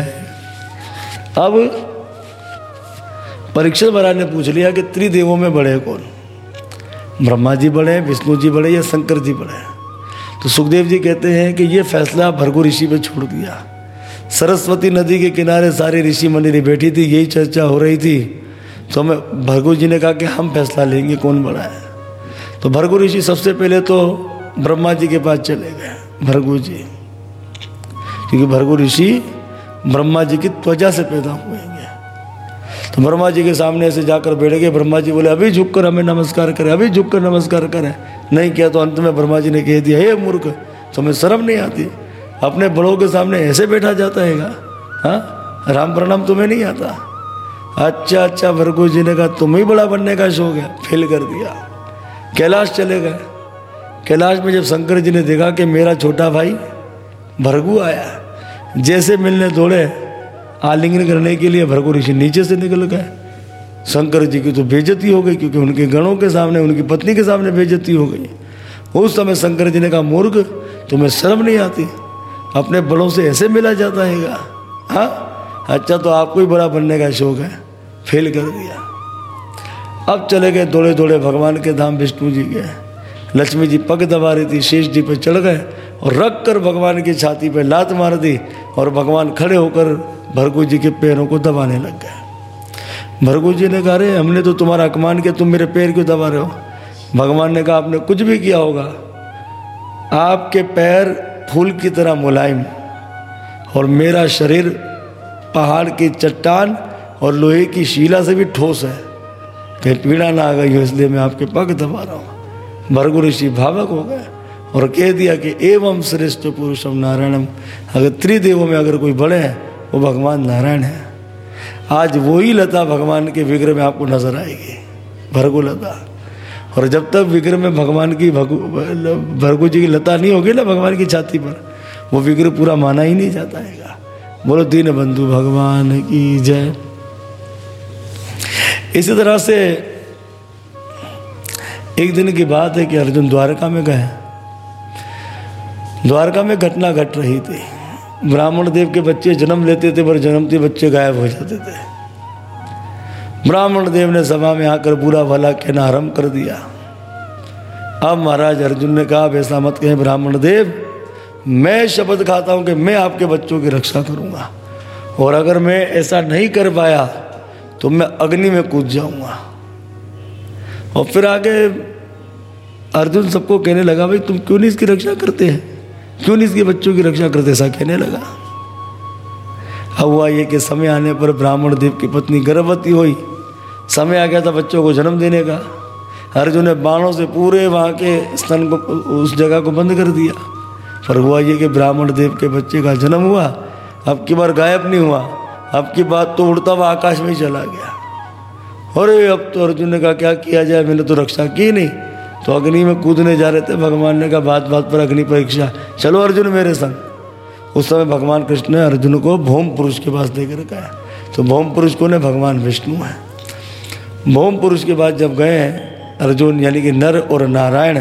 अब परीक्षित महाराज ने पूछ लिया कि त्रिदेवों में बड़े कौन? ब्रह्मा जी बड़े, विष्णु जी बड़े या शंकर जी बड़े? तो सुखदेव जी कहते हैं कि ये फैसला भरगु ऋषि पे छोड़ दिया। सरस्वती नदी के किनारे सारे ऋषि मंडली बैठी थी, यही चर्चा हो रही थी। तो हमें भरगु जी ने कहा कि हम फैसला लेंगे, कौन बड़ा है? तो भरगु ऋषि सबसे पहले तो ब्रह्मा जी के पास चले गए भरगु जी। क्योंकि भरगु ऋषि ब्रह्मा जी की त्वचा से पैदा हुए हैं तो ब्रह्मा जी के सामने ऐसे जाकर बैठ गए। ब्रह्मा जी बोले, अभी झुककर हमें नमस्कार करें, अभी झुककर नमस्कार करें। नहीं किया तो अंत में ब्रह्मा जी ने कह दिया, हे मूर्ख, तुम्हें शर्म नहीं आती? अपने बड़ों के सामने ऐसे बैठा जाता है हाँ? राम प्रणाम तुम्हें नहीं आता? अच्छा अच्छा भरगु जी ने कहा तुम्हें बड़ा बनने का शौक है। फेल कर दिया। कैलाश चले गए। कैलाश में जब शंकर जी ने देखा कि मेरा छोटा भाई भरगु आया जैसे मिलने दौड़े, आलिंगन करने के लिए भरगु ऋषि नीचे से निकल गए। शंकर जी की तो बेजती हो गई, क्योंकि उनके गणों के सामने, उनकी पत्नी के सामने बेजती हो गई। उस समय शंकर जी ने कहा, मूर्ख, तुम्हें शर्म नहीं आती? अपने बड़ों से ऐसे मिला जाता है हाँ? अच्छा तो आपको ही बड़ा बनने का शौक है। फेल कर दिया। अब चले गए दौड़े दौड़े भगवान के धाम विष्णु जी के। लक्ष्मी जी पग दबा रही थी, शेष जी पे चढ़ गए और रख कर भगवान की छाती पे लात मार दी और भगवान खड़े होकर भरगु जी के पैरों को दबाने लग गए। भरगु जी ने कहा रे हमने तो तुम्हारा अपमान किया, तुम मेरे पैर क्यों दबा रहे हो? भगवान ने कहा, आपने कुछ भी किया होगा। आपके पैर फूल की तरह मुलायम और मेरा शरीर पहाड़ की चट्टान और लोहे की शीला से भी ठोस है। कहीं पीड़ा ना आ गई हो, इसलिए मैं आपके पग दबा रहा हूँ। भरगु ऋषि भावक हो गए और कह दिया कि एवं श्रेष्ठ पुरुषम नारायणम, अगर त्रिदेवों में अगर कोई बड़े हैं, वो भगवान नारायण है। आज वही लता भगवान के विग्रह में आपको नज़र आएगी, भरगु लता। और जब तक विग्रह में भगवान की भगु, भरगु जी की लता नहीं होगी ना भगवान की छाती पर, वो विग्रह पूरा माना ही नहीं जाता है बोलो दीन बंधु भगवान की जय। इसी तरह से एक दिन की बात है कि अर्जुन द्वारका में गए। द्वारका में घटना घट गट रही थी। ब्राह्मण देव के बच्चे जन्म लेते थे, पर जन्मते बच्चे गायब हो जाते थे। ब्राह्मण देव ने सभा में आकर बुरा भला कहना आरंभ कर दिया। अब महाराज अर्जुन ने कहा, अब ऐसा मत कहें ब्राह्मण देव, मैं शपथ खाता हूँ कि मैं आपके बच्चों की रक्षा करूँगा। और अगर मैं ऐसा नहीं कर पाया तो मैं अग्नि में कूद जाऊँगा। और फिर आगे अर्जुन सबको कहने लगा, भाई, तुम क्यों नहीं इसकी रक्षा करते हैं? क्यों नहीं इसके बच्चों की रक्षा करते ऐसा कहने लगा। अब हुआ ये कि समय आने पर ब्राह्मण देव की पत्नी गर्भवती हुई। समय आ गया था बच्चों को जन्म देने का। अर्जुन ने बाणों से पूरे वहाँ के स्तन को, उस जगह को बंद कर दिया। पर हुआ ये कि ब्राह्मण देव के बच्चे का जन्म हुआ। अब की बार गायब नहीं हुआ। अब की बात तो उड़ता हुआ आकाश में ही चला गया। अरे, अब तो अर्जुन ने कहा, क्या किया जाए? मैंने तो रक्षा की नहीं। तो अग्नि में कूदने जा रहे थे, भगवान ने कहा, बात बात पर अग्नि परीक्षा। चलो अर्जुन मेरे संग। उस समय भगवान कृष्ण ने अर्जुन को भौम पुरुष के पास देकर कहा तो भौम पुरुष को ने भगवान विष्णु है। भौम पुरुष के बाद जब गए, अर्जुन यानी कि नर और नारायण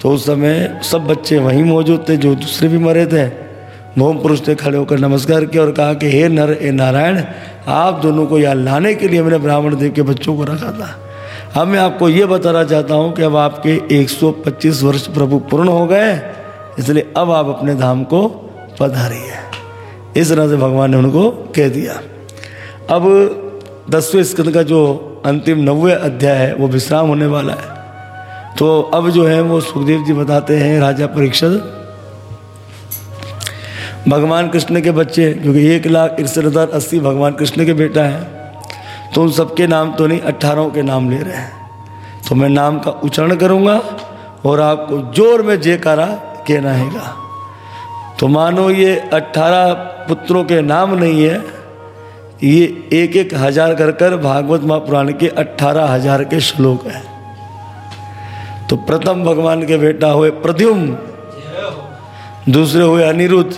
तो उस समय सब बच्चे वहीं मौजूद थे, जो दूसरे भी मरे थे। भौम पुरुष ने खड़े होकर नमस्कार किया और कहा कि, हे नर ए नारायण आप दोनों को यहाँ लाने के लिए मैंने ब्राह्मण देव के बच्चों को रखा था। अब मैं आपको ये बताना चाहता हूँ कि अब आपके 125 वर्ष प्रभु पूर्ण हो गए, इसलिए अब आप अपने धाम को पधारिए। इस तरह से भगवान ने उनको कह दिया। अब दसवें स्कंद का जो अंतिम नब्बे अध्याय है, वो विश्राम होने वाला है। तो अब जो है वो सुखदेव जी बताते हैं, राजा परीक्षद भगवान कृष्ण के बच्चे, क्योंकि एक लाख इकसठ हज़ार अस्सी भगवान कृष्ण के बेटा हैं तो उन सबके नाम तो नहीं, अट्ठारह के नाम ले रहे हैं। तो मैं नाम का उच्चारण करूँगा और आपको ज़ोर में जयकारा कहना हैगा तो मानो ये अट्ठारह पुत्रों के नाम नहीं है, ये एक एक हज़ार कर कर भागवत महापुराण के अट्ठारह हज़ार के श्लोक हैं। तो प्रथम भगवान के बेटा हुए प्रद्युम दूसरे हुए अनिरुद्ध।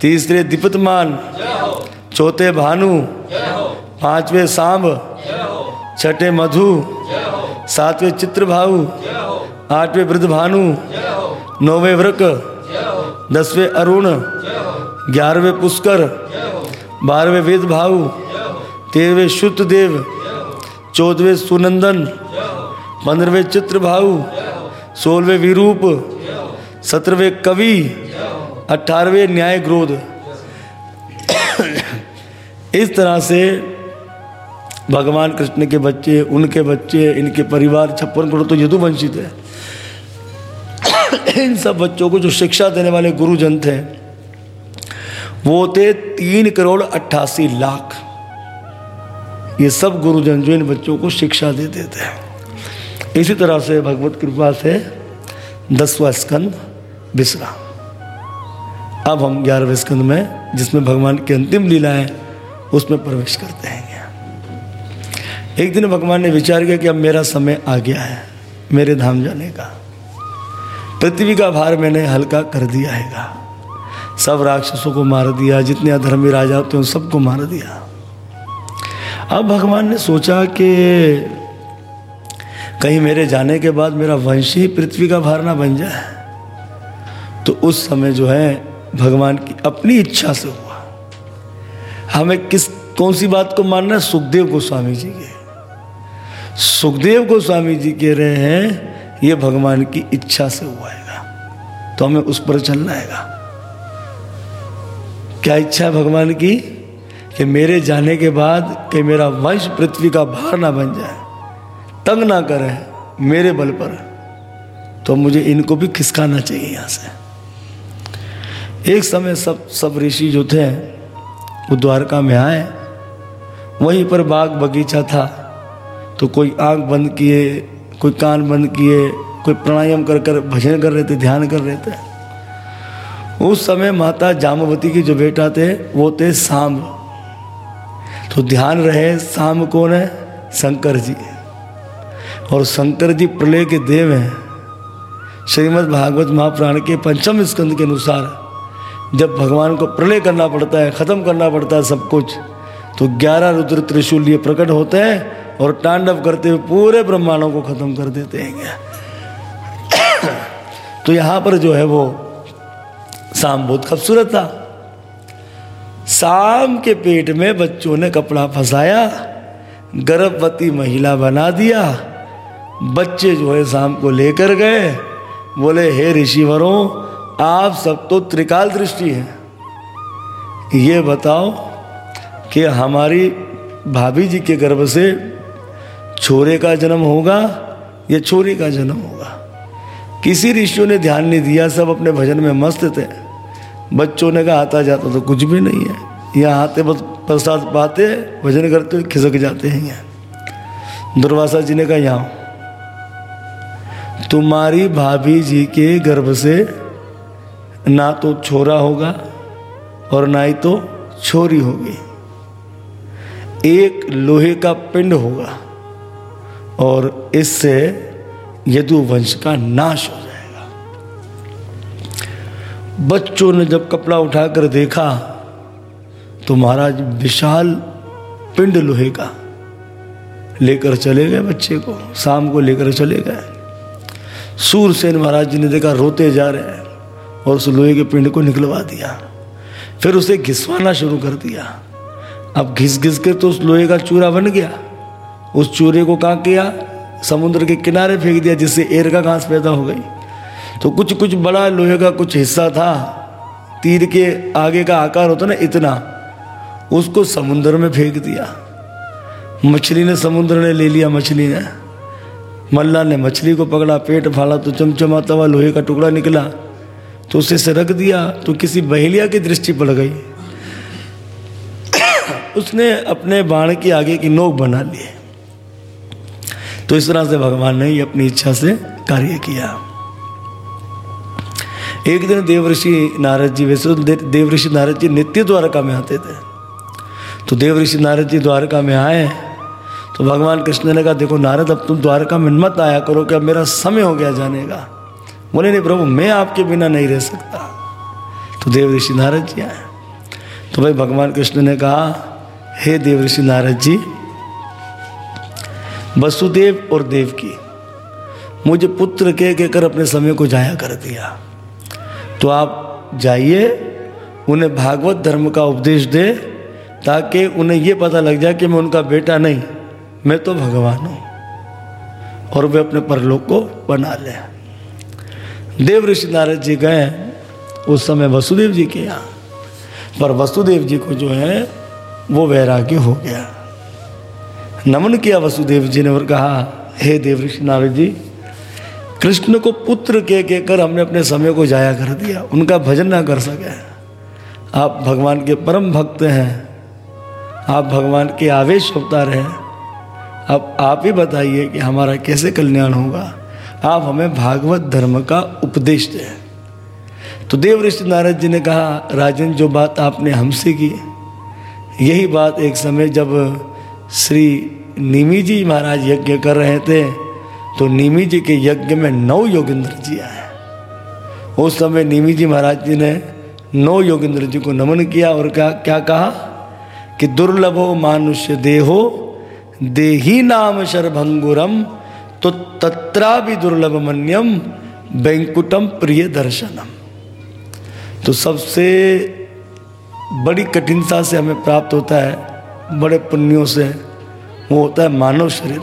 तीसरे दिपतमान। चौथे भानु। पांचवे सांब। छठे मधु। सातवें चित्रभाऊ। आठवें वृद्ध भानु नौवें वृक। दसवें अरुण। ग्यारहवें पुष्कर। बारहवें वेद भाऊ तेरहवें शुद्ध देव चौदहवें सुनंदन। पंद्रहवें चित्र भाऊ सोलहवें विरूप। सत्रहवें कवि, अठारहवें न्याय क्रोध इस तरह से भगवान कृष्ण के बच्चे, उनके बच्चे, इनके परिवार छप्पन करोड़ तो यदुवंशित है। इन सब बच्चों को जो शिक्षा देने वाले गुरुजन थे, वो थे तीन करोड़ अट्ठासी लाख। ये सब गुरुजन जो इन बच्चों को शिक्षा देते थे इसी तरह से भगवत कृपा से दसवा स्कंद बिसरा। अब हम ग्यारहवें स्कंद में, जिसमें भगवान की अंतिम लीला है उसमें प्रवेश करते हैं। एक दिन भगवान ने विचार किया कि अब मेरा समय आ गया है, मेरे धाम जाने का। पृथ्वी का भार मैंने हल्का कर दिया हैगा सब राक्षसों को मार दिया, जितने अधर्मी राजा होते हैं सबको मार दिया। अब भगवान ने सोचा कि कहीं मेरे जाने के बाद मेरा वंश ही पृथ्वी का भार ना बन जाए। तो उस समय जो है, भगवान की अपनी इच्छा से हुआ। हमें किस, कौन सी बात को मानना है? सुखदेव गोस्वामी जी के। सुखदेव गोस्वामी जी कह रहे हैं, ये भगवान की इच्छा से हुआ है तो हमें उस पर चलना है क्या इच्छा है भगवान की? कि मेरे जाने के बाद कि मेरा वंश पृथ्वी का भार ना बन जाए, तंग ना करे, मेरे बल पर। तो मुझे इनको भी खिसकाना चाहिए यहाँ से। एक समय सब सब ऋषि जो थे, वो द्वारका में आए। वहीं पर बाग बगीचा था। तो कोई आँख बंद किए, कोई कान बंद किए, कोई प्राणायाम कर कर, भजन कर रहे थे, ध्यान कर रहे थे। उस समय माता जामवती के जो बेटा थे, वो थे सांब। तो ध्यान रहे सांब कौन है? शंकर जी। और शंकर जी प्रलय के देव हैं। श्रीमद् भागवत महापुराण के पंचम स्कंद के अनुसार जब भगवान को प्रलय करना पड़ता है, खत्म करना पड़ता है सब कुछ तो ग्यारह रुद्र त्रिशूल ये प्रकट होते हैं और तांडव करते हुए पूरे ब्रह्मांडों को खत्म कर देते हैं। तो यहाँ पर जो है वो शाम बहुत खूबसूरत था। शाम के पेट में बच्चों ने कपड़ा फंसाया, गर्भवती महिला बना दिया, बच्चे जो है शाम को लेकर गए, बोले, हे ऋषिवरों आप सब तो त्रिकाल दृष्टि है। ये बताओ कि हमारी भाभी जी के गर्भ से छोरे का जन्म होगा या छोरी का जन्म होगा? किसी ऋषियों ने ध्यान नहीं दिया, सब अपने भजन में मस्त थे। बच्चों ने कहा, आता जाता तो कुछ भी नहीं है। यहाँ आते बस प्रसाद पाते, भजन करते हुए खिसक जाते हैं यहाँ। दुर्वासा जी ने कहा, यहाँ तुम्हारी भाभी जी के गर्भ से ना तो छोरा होगा और ना ही तो छोरी होगी। एक लोहे का पिंड होगा और इससे यदु वंश का नाश हो जाएगा। बच्चों ने जब कपड़ा उठाकर देखा तो महाराज विशाल पिंड लोहे का लेकर चले गए बच्चे को, शाम को लेकर चले गए। सूरसेन महाराज जी ने देखा रोते जा रहे हैं। और उस लोहे के पिंड को निकलवा दिया। फिर उसे घिसवाना शुरू कर दिया। अब घिस घिस के तो उस लोहे का चूरा बन गया। उस चूरे को कहा किया, समुद्र के किनारे फेंक दिया, जिससे एर का घास पैदा हो गई। तो कुछ कुछ बड़ा लोहे का कुछ हिस्सा था। तीर के आगे का आकार होता ना इतना, उसको समुद्र में फेंक दिया। मछली ने समुद्र ने ले लिया मछली ने। मल्ला ने मछली को पकड़ा, पेट फाड़ा तो चमचमाता हुआ लोहे का टुकड़ा निकला। तो उसे से रख दिया तो किसी बहेलिया की दृष्टि पड़ गई। उसने अपने बाण के आगे की नोक बना लिए तो इस तरह से भगवान ने ही अपनी इच्छा से कार्य किया। एक दिन देवऋषि नारद जी, वैसे तो देवऋषि नारद जी नित्य द्वारका में आते थे। तो देवऋषि नारद जी द्वारका में आए तो भगवान कृष्ण ने कहा, देखो नारद, अब तुम द्वारका में मत आया करो कि अब मेरा समय हो गया जाने का? बोले, नहीं प्रभु, मैं आपके बिना नहीं रह सकता। तो देव ऋषि नारद जी आए। तो भाई भगवान कृष्ण ने कहा, हे देव ऋषि नारद जी, वसुदेव और देव की, मुझे पुत्र कह कहकर अपने समय को जाया कर दिया। तो आप जाइए, उन्हें भागवत धर्म का उपदेश दे, ताकि उन्हें यह पता लग जाए कि मैं उनका बेटा नहीं, मैं तो भगवान हूँ। और वे अपने परलोक को बना ले। देव ऋषि नारद जी गए, उस समय वसुदेव जी के यहाँ। पर वसुदेव जी को जो है, वो वैराग्य हो गया। नमन किया वसुदेव जी ने और कहा, हे देव ऋषि नारद जी, कृष्ण को पुत्र के कहकर हमने अपने समय को जाया कर दिया। उनका भजन ना कर सके। आप भगवान के परम भक्त हैं। आप भगवान के आवेश अवतार हैं। अब आप ही बताइए कि हमारा कैसे कल्याण होगा? आप हमें भागवत धर्म का उपदेश दें। तो देव ऋषि नारद जी ने कहा, राजन, जो बात आपने हमसे की, यही बात एक समय जब श्री निमी जी महाराज यज्ञ कर रहे थे तो निमी जी के यज्ञ में नौ योगिंद्र जी आए। उस समय निमी जी महाराज जी ने नौ योगिंद्र जी को नमन किया और क्या क्या कहा कि दुर्लभो मानुष्य देहो, देही नाम शरभंगुरम तो तत्रा भी दुर्लभ मन्यम बैंकुटम प्रिय दर्शनम तो सबसे बड़ी कठिनता से हमें प्राप्त होता है, बड़े पुण्यों से, वो होता है मानव शरीर।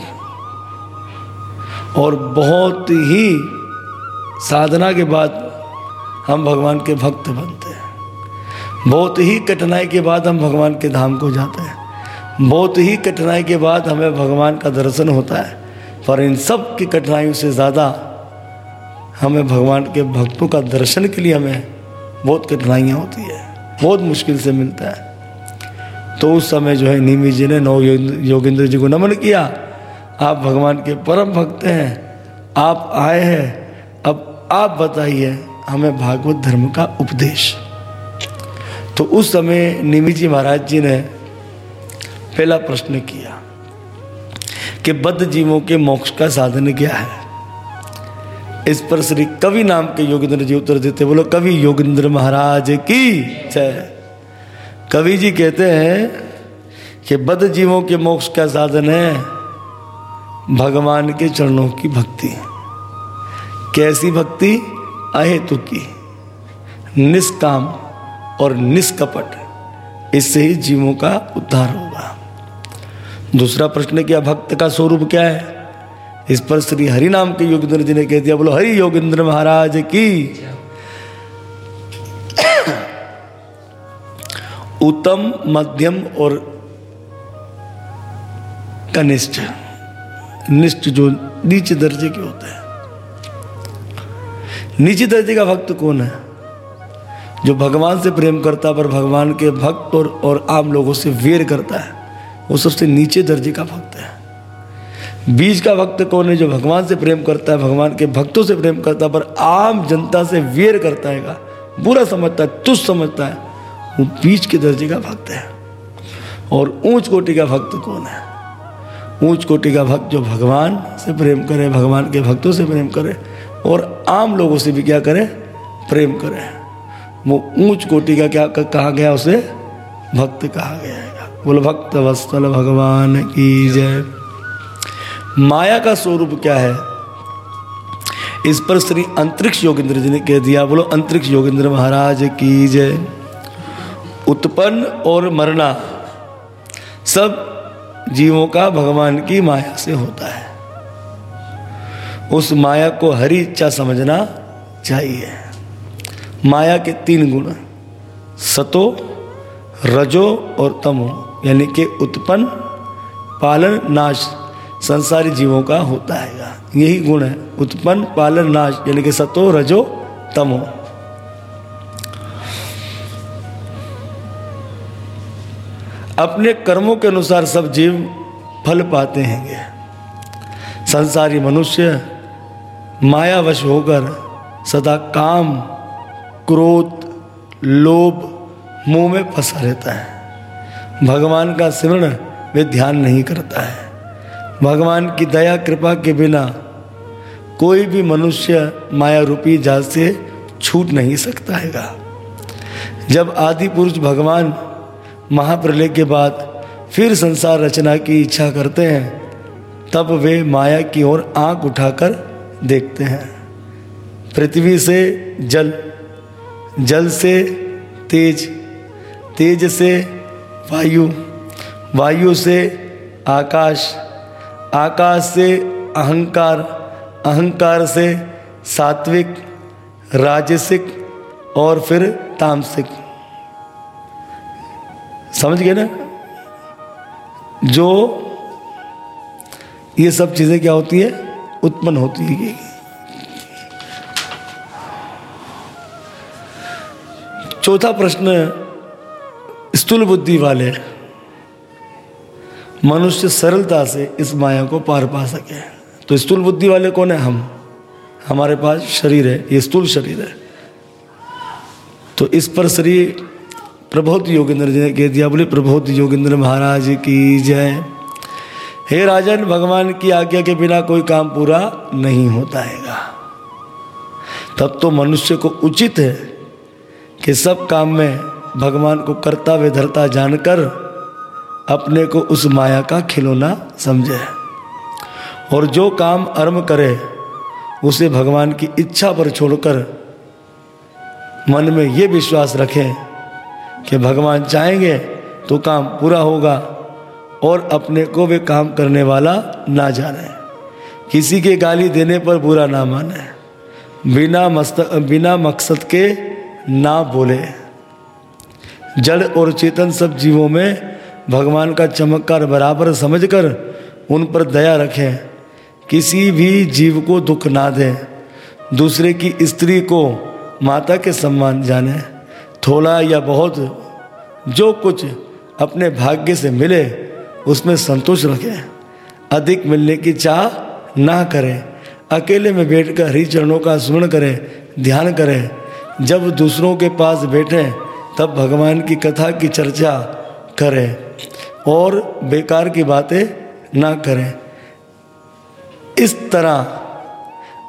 और बहुत ही साधना के बाद हम भगवान के भक्त बनते हैं। बहुत ही कठिनाई के बाद हम भगवान के धाम को जाते हैं। बहुत ही कठिनाई के बाद हमें भगवान का दर्शन होता है। पर इन सब की कठिनाइयों से ज़्यादा हमें भगवान के भक्तों का दर्शन के लिए हमें बहुत कठिनाइयाँ होती है, बहुत मुश्किल से मिलता है। तो उस समय जो है नीमी जी ने नौ योगेंद्र जी को नमन किया। आप भगवान के परम भक्त हैं, आप आए हैं, अब आप बताइए हमें भागवत धर्म का उपदेश। तो उस समय निमी जी महाराज जी ने पहला प्रश्न किया कि बद्ध जीवों के मोक्ष का साधन क्या है? इस पर श्री कवि नाम के योगिंद्र जी उत्तर देते बोलो, कवि योगिंद्र महाराज की जय। कवि जी कहते हैं कि बद्ध जीवों के मोक्ष का साधन है भगवान के चरणों की भक्ति। कैसी भक्ति? अहेतु की। निष्काम और निष्कपट। इससे ही जीवों का उद्धार होगा। दूसरा प्रश्न क्या भक्त का स्वरूप क्या है? इस पर श्री हरि नाम के योगिंद्र जी ने कह दिया बोलो हरि योगिंद्र महाराज की उत्तम मध्यम और कनिष्ठ। निष्ठ जो नीचे दर्जे के होते हैं। नीचे दर्जे का भक्त कौन है? जो भगवान से प्रेम करता पर भगवान के भक्त और, और आम लोगों से वेर करता है। वो सबसे नीचे दर्जे का भक्त है। बीज का भक्त कौन है जो भगवान से प्रेम करता है, भगवान के भक्तों से प्रेम करता है, पर आम जनता से वेर करता है, बुरा समझता है तुझ समझता है, वो बीज के दर्जे का भक्त है। और ऊंच कोटि का भक्त कौन है? ऊंच कोटि का भक्त जो भगवान से प्रेम करे, भगवान के भक्तों से प्रेम करे, और आम लोगों से भी क्या करे? प्रेम करे। वो ऊंच कोटि का क्या कहा गया उसे? भक्त कहा गया है। बोल भक्त वस्तल भगवान की जय। माया का स्वरूप क्या है? इस पर श्री अंतरिक्ष योगिंद्र जी ने कह दिया, बोलो, अंतरिक्ष योगेंद्र महाराज की जय। उत्पन्न और मरना सब जीवों का भगवान की माया से होता है। उस माया को हरी इच्छा समझना चाहिए। माया के तीन गुण, सतो, रजो और तमो। यानी कि उत्पन्न पालन नाश संसारी जीवों का होता है यही गुण है। उत्पन्न पालन नाश, यानी कि सतो रजो तमो। अपने कर्मों के अनुसार सब जीव फल पाते हैं संसारी मनुष्य मायावश होकर सदा काम, क्रोध, लोभ, मुँह में फंसा रहता है। भगवान का स्मरण वे ध्यान नहीं करता है। भगवान की दया कृपा के बिना कोई भी मनुष्य माया रूपी जाल से छूट नहीं सकता हैगा। जब आदि पुरुष भगवान महाप्रलय के बाद फिर संसार रचना की इच्छा करते हैं, तब वे माया की ओर आँख उठाकर देखते हैं। पृथ्वी से जल जल से तेज तेज से वायु वायु से आकाश आकाश से अहंकार अहंकार से सात्विक, राजसिक और फिर तामसिक। समझ गए ना? जो ये सब चीज़ें क्या होती है? उत्पन्न होती है। चौथा प्रश्न स्थूल बुद्धि वाले मनुष्य सरलता से इस माया को पार पा सके। तो स्थूल बुद्धि वाले कौन है हम? हमारे पास शरीर है, ये स्थूल शरीर है। तो इस पर श्री प्रबोध योगेंद्र जी ने कह दिया, बोले प्रबोध योगेंद्र महाराज की जय। हे राजन, भगवान की आज्ञा के बिना कोई काम पूरा नहीं होता है तब तो मनुष्य को उचित है कि सब काम में भगवान को करता वे धरता जानकर अपने को उस माया का खिलौना समझे। और जो काम अर्म करे, उसे भगवान की इच्छा पर छोड़कर मन में ये विश्वास रखें कि भगवान चाहेंगे तो काम पूरा होगा और अपने को वे काम करने वाला ना जाने। किसी के गाली देने पर बुरा ना माने, बिना मस्त, बिना मकसद के ना बोले। जड़ और चेतन सब जीवों में भगवान का चमत्कार बराबर समझकर उन पर दया रखें। किसी भी जीव को दुख ना दें। दूसरे की स्त्री को माता के सम्मान जाने। थोड़ा या बहुत जो कुछ अपने भाग्य से मिले, उसमें संतोष रखें। अधिक मिलने की चाह ना करें। अकेले में बैठकर हरि चरणों का स्मरण करें, ध्यान करें। जब दूसरों के पास बैठें तब भगवान की कथा की चर्चा करें और बेकार की बातें ना करें। इस तरह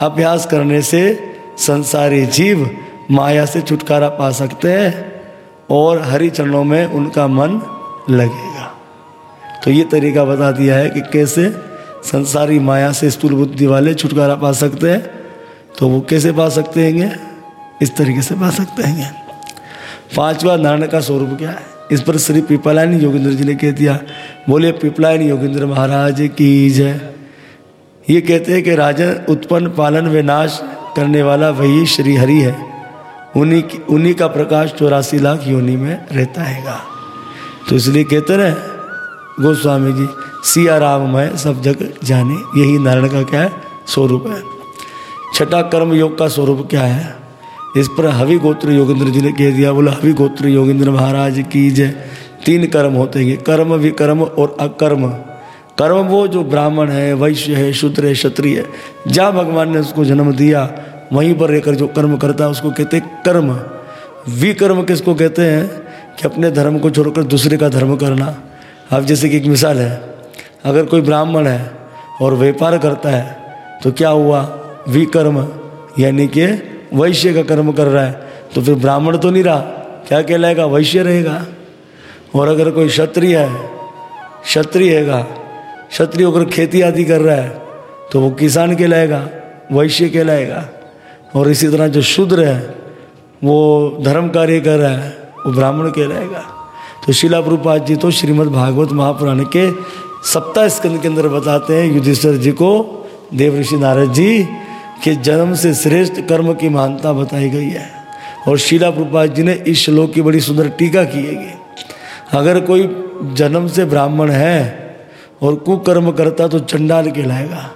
अभ्यास करने से संसारी जीव माया से छुटकारा पा सकते हैं और हरि चरणों में उनका मन लगेगा। तो ये तरीका बता दिया है कि कैसे संसारी माया से स्थूल बुद्धि वाले छुटकारा पा सकते हैं। तो वो कैसे पा सकते हैं? इस तरीके से पा सकते हैं। पांचवा नारायण का स्वरूप क्या है? इस पर श्री पिपलायन योगेंद्र जी ने कह दिया, बोले पिपलायन योगेंद्र महाराज की जय। ये कहते हैं कि राजन, उत्पन्न पालन विनाश करने वाला वही श्री हरि है। उन्हीं उन्हीं का प्रकाश चौरासी लाख योनि में रहता हैगा। तो इसलिए कहते रहे, गोस्वामी जी, सिया राम मैं सब जग जाने, यही नारायण का क्या है? स्वरूप है। छठा कर्म योग का स्वरूप क्या है? इस पर हवि गोत्र योगेंद्र जी ने कह दिया, बोला, हवि गोत्र योगेंद्र महाराज की जय। तीन कर्म होते हैं, कर्म विकर्म और अकर्म। कर्म वो जो ब्राह्मण है, वैश्य है, शूद्र है, क्षत्रिय है जहाँ भगवान ने उसको जन्म दिया, वहीं पर रहकर जो कर्म करता है, उसको कहते हैं कर्म। विकर्म किसको कहते हैं? कि अपने धर्म को छोड़कर दूसरे का धर्म करना। अब जैसे कि एक मिसाल है, अगर कोई ब्राह्मण है और व्यापार करता है तो क्या हुआ? विकर्म, यानी कि वैश्य का कर्म कर रहा है तो फिर ब्राह्मण तो नहीं रहा। क्या कहलाएगा? वैश्य रहेगा। और अगर कोई क्षत्रिय है, क्षत्रिय हैगा क्षत्रिय होकर खेती आदि कर रहा है तो वो किसान कहलाएगा, वैश्य कहलाएगा। और इसी तरह जो शूद्र है, वो धर्म कार्य कर रहा है, वो ब्राह्मण कहलाएगा। तो शिला प्रपात जी तो श्रीमद् भागवत महापुराण के सप्ताह स्कंद के अंदर बताते हैं। युधिष्ठर जी को देव ऋषि नारद जी कि जन्म से श्रेष्ठ कर्म की महानता बताई गई है। और शीला प्रपात जी ने इस श्लोक की बड़ी सुंदर टीका की है अगर कोई जन्म से ब्राह्मण है और कुकर्म करता तो चंडाल कहलाएगा।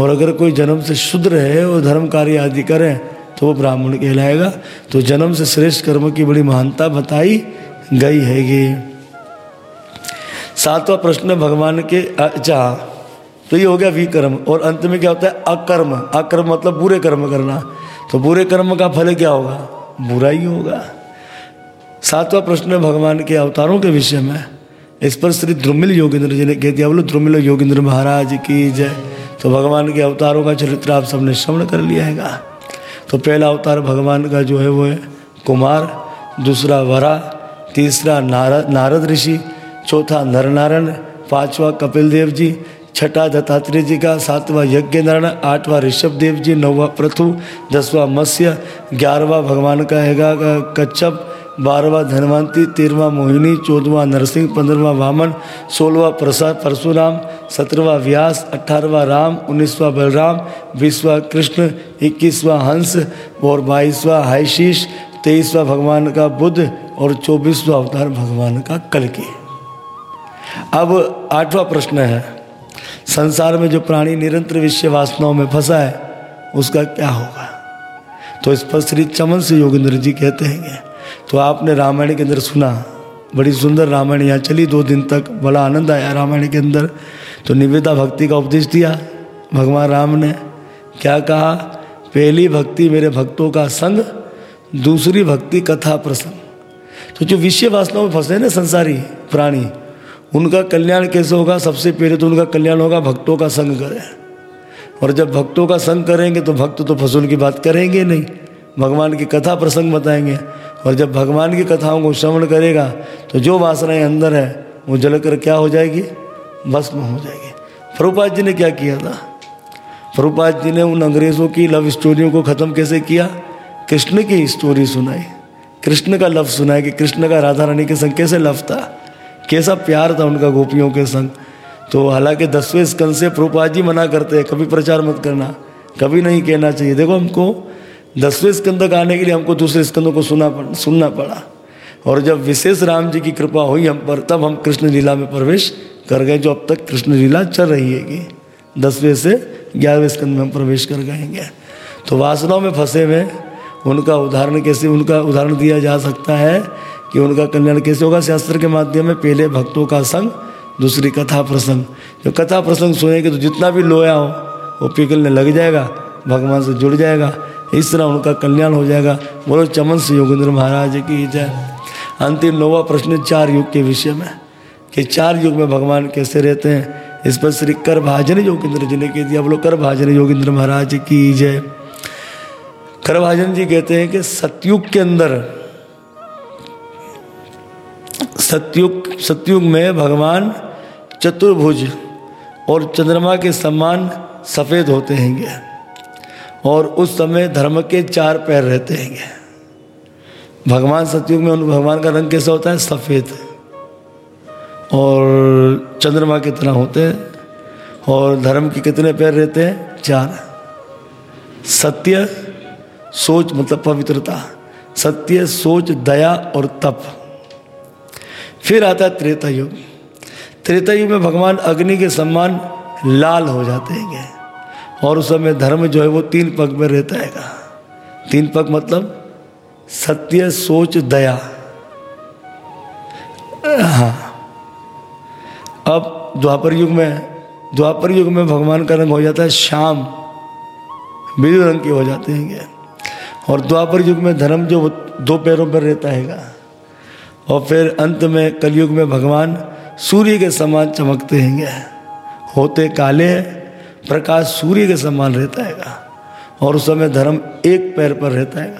और अगर कोई जन्म से शुद्र है और धर्म कार्य आदि करें तो वो ब्राह्मण कहलाएगा। तो जन्म से श्रेष्ठ कर्म की बड़ी महानता बताई गई हैगी सातवां प्रश्न भगवान के अच्छा तो ये हो गया विकर्म। और अंत में क्या होता है? अकर्म। अकर्म मतलब बुरे कर्म करना। तो बुरे कर्म का फल क्या होगा? बुरा ही होगा। सातवां प्रश्न है भगवान के अवतारों के विषय में। इस पर श्री द्रुमिल योगेंद्र जी ने कह दिया, बोलो, द्रुमिल योगेंद्र महाराज की जय। तो भगवान के अवतारों का चरित्र आप सबने श्रवण कर लिया है तो पहला अवतार भगवान का जो है वो है कुमार, दूसरा वरा, तीसरा नारद नारद ऋषि, चौथा नरनारायण, पांचवा कपिल देव जी छठा दत्तात्रेय जी का सातवां यज्ञ नारायण आठवां ऋषभ देव जी, नौवा पृथु, दसवां मत्स्य, ग्यारहवा भगवान का हैगा कच्छप, बारहवा धनवंती, तेरहवा मोहिनी, चौदहवा नरसिंह, पंद्रहवा वामन, सोलहवा प्रसाद परशुराम, सत्रहवा व्यास, अठारहवा राम, उन्नीसवा बलराम, बीसवा कृष्ण, इक्कीसवा हंस और बाईसवा हाईशीष तेईसवा भगवान का बुद्ध और चौबीसवा अवतार भगवान का कलकी। अब आठवां प्रश्न है। संसार में जो प्राणी निरंतर विषय वासनाओं में फंसा है, उसका क्या होगा? तो इस पर श्री चमन से योगेंद्र जी कहते हैं तो आपने रामायण के अंदर सुना, बड़ी सुंदर रामायण यहाँ चली, दो दिन तक बड़ा आनंद आया रामायण के अंदर। तो निवेदा भक्ति का उपदेश दिया, भगवान राम ने क्या कहा, पहली भक्ति मेरे भक्तों का संग, दूसरी भक्ति कथा प्रसंग। तो जो विषय वासनाओं में फंसे ना संसारी प्राणी उनका कल्याण कैसे होगा? सबसे पहले तो उनका कल्याण होगा, भक्तों का संग करें। और जब भक्तों का संग करेंगे तो भक्त तो फसूल की बात करेंगे नहीं। भगवान की कथा प्रसंग बताएँगे। और जब भगवान की कथाओं को श्रवण करेगा तो जो वासनाएँ अंदर है, वो जलकर क्या हो जाएगी? भस्म हो जाएगी। प्रभुपाद जी ने क्या किया था? प्रभुपाद जी ने उन अंग्रेज़ों की लव स्टोरियों को ख़त्म कैसे किया? कृष्ण की स्टोरी सुनाई। कृष्ण का लव सुनाया कि कृष्ण का राधा रानी के संग कैसे लव था? कैसा प्यार था उनका गोपियों के संग। तो हालाँकि दसवें स्कंद से प्रभुपाद जी मना करते हैं, कभी प्रचार मत करना, कभी नहीं कहना चाहिए। देखो हमको दसवें स्कंद तक आने के लिए हमको दूसरे स्कंदों को सुना पड़, सुनना पड़ा। और जब विशेष राम जी की कृपा हुई हम पर, तब हम कृष्ण लीला में प्रवेश कर गए, जो अब तक कृष्ण लीला चल रही है दसवें से ग्यारहवें स्कंद में हम प्रवेश कर गएँगे तो वासनाओं में फंसे हुए उनका उदाहरण कैसे, उनका उदाहरण दिया जा सकता है। कि उनका कल्याण कैसे होगा? शास्त्र के माध्यम में पहले भक्तों का संग, दूसरी कथा प्रसंग। जो कथा प्रसंग सुनेंगे तो जितना भी लोया हो, वो पिघलने लग जाएगा, भगवान से जुड़ जाएगा, इस तरह उनका कल्याण हो जाएगा। बोलो, चमन से योगेंद्र महाराज की जय। अंतिम नौवा प्रश्न चार युग के विषय में। कि चार युग में भगवान कैसे रहते हैं? इस पर श्री कर भाजन योगेंद्र जी ने कह दिया। बोलो, कर भाजन योगेंद्र महाराज की जय। कर भाजन जी कहते हैं कि सतयुग के अंदर सत्युग सत्युग में भगवान चतुर्भुज और चंद्रमा के समान सफ़ेद होते हैं और उस समय धर्म के चार पैर रहते हैं भगवान सत्युग में उन, भगवान का रंग कैसा होता है? सफ़ेद। और चंद्रमा की तरह होते हैं? और धर्म के कितने पैर रहते हैं? चार। सत्य, सोच मतलब पवित्रता। सत्य, सोच, दया और तप। फिर आता है त्रेता युग त्रेता युग में भगवान अग्नि के सम्मान लाल हो जाते हैं। और उस समय धर्म जो है वो तीन पग में रहता है। तीन पग मतलब सत्य, सोच, दया। हाँ। अब द्वापर युग में, द्वापर युग में भगवान का रंग हो जाता है श्याम। बिलू रंग के हो जाते हैं। और द्वापर युग में धर्म जो दो पैरों पर रहता है। और फिर अंत में कलयुग में भगवान सूर्य के समान चमकते हैं होते काले प्रकाश सूर्य के समान रहता है और उस समय धर्म एक पैर पर रहता है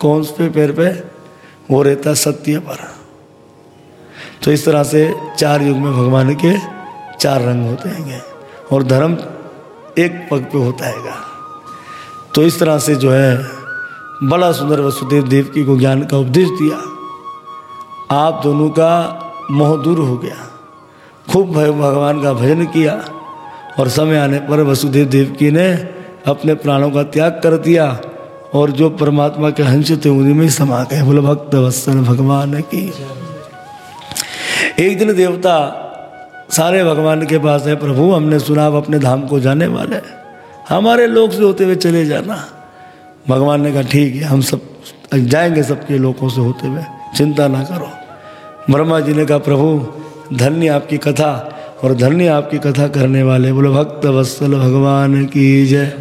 कौन से पैर पे? वो रहता सत्य पर। तो इस तरह से चार युग में भगवान के चार रंग होते हैं और धर्म एक पग पे होता है तो इस तरह से जो है, बड़ा सुंदर वसुदेव देव की को ज्ञान का उपदेश दिया। आप दोनों का मोह दूर हो गया। खूब भगवान का भजन किया और समय आने पर वसुदेव देवकी ने अपने प्राणों का त्याग कर दिया और जो परमात्मा के हंस थे उन्हीं में समा गए। बोले, भक्त वत्सल भगवान की। एक दिन देवता सारे भगवान के पास है प्रभु, हमने सुना आप अपने धाम को जाने वाले हमारे लोग से होते हुए चले जाना। भगवान ने कहा, ठीक है, हम सब जाएँगे सबके लोगों से होते हुए। चिंता ना करो। ब्रह्मा जी ने कहा, प्रभु, धन्य आपकी कथा और धन्य आपकी कथा करने वाले। बोले, भक्त वत्सल भगवान की जय।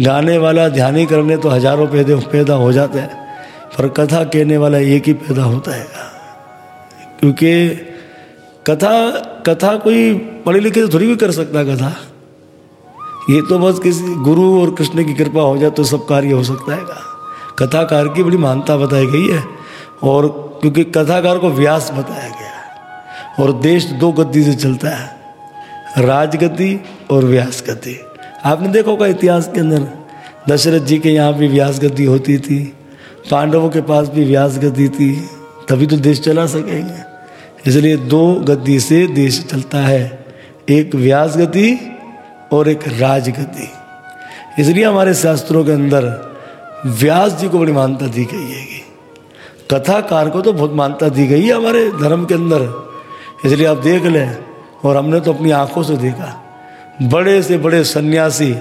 गाने वाला ध्यानी करने तो हज़ारों पैदे पैदा हो जाते हैं, पर कथा कहने वाला एक ही पैदा होता है। क्योंकि कथा कथा कोई पढ़े लिखे तो थोड़ी भी कर सकता कथा। ये तो बस किसी गुरु और कृष्ण की कृपा हो जाए तो सब कार्य हो सकता है। कथाकार की बड़ी महानता बताई गई है। और क्योंकि कथाकार को व्यास बताया गया है, और देश दो गद्दी से चलता है राजगति और व्यास गति आपने देखा होगा इतिहास के अंदर, दशरथ जी के यहाँ भी व्यास गति होती थी, पांडवों के पास भी व्यास गति थी, तभी तो देश चला सकेंगे। इसलिए दो गद्दी से देश चलता है, एक व्यास गति और एक राजगति इसलिए हमारे शास्त्रों के अंदर व्यास जी को बड़ी मान्यता दी गई है कथाकार को तो बहुत मान्यता दी गई है हमारे धर्म के अंदर। इसलिए आप देख लें, और हमने तो अपनी आँखों से देखा। बड़े से बड़े सन्यासी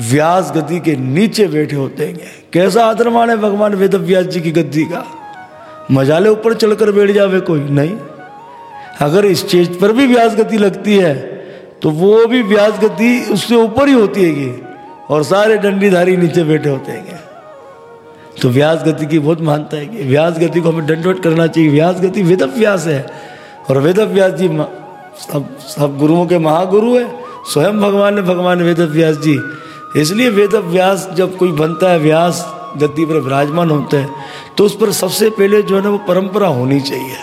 व्यास गति के नीचे बैठे होते हैं। कैसा आदरमान है भगवान वेद व्यास जी की गद्दी का। मजाले ऊपर चढ़कर बैठ जावे कोई? नहीं। अगर स्टेज पर भी व्यास गति लगती है तो वो भी व्यास गति उससे ऊपर ही होती है। और सारे डंडीधारी नीचे बैठे होते हैं। तो व्यास गति की बहुत मानता है कि व्यास गति को हमें दंडवट करना चाहिए। व्यास गति वेद व्यास है। और वेद व्यास जी सब सब गुरुओं के महागुरु है। स्वयं भगवान ने भगवान वेद व्यास जी। इसलिए वेद व्यास जब कोई बनता है, व्यास गति पर विराजमान होता है तो उस पर सबसे पहले जो है ना वो परंपरा होनी चाहिए।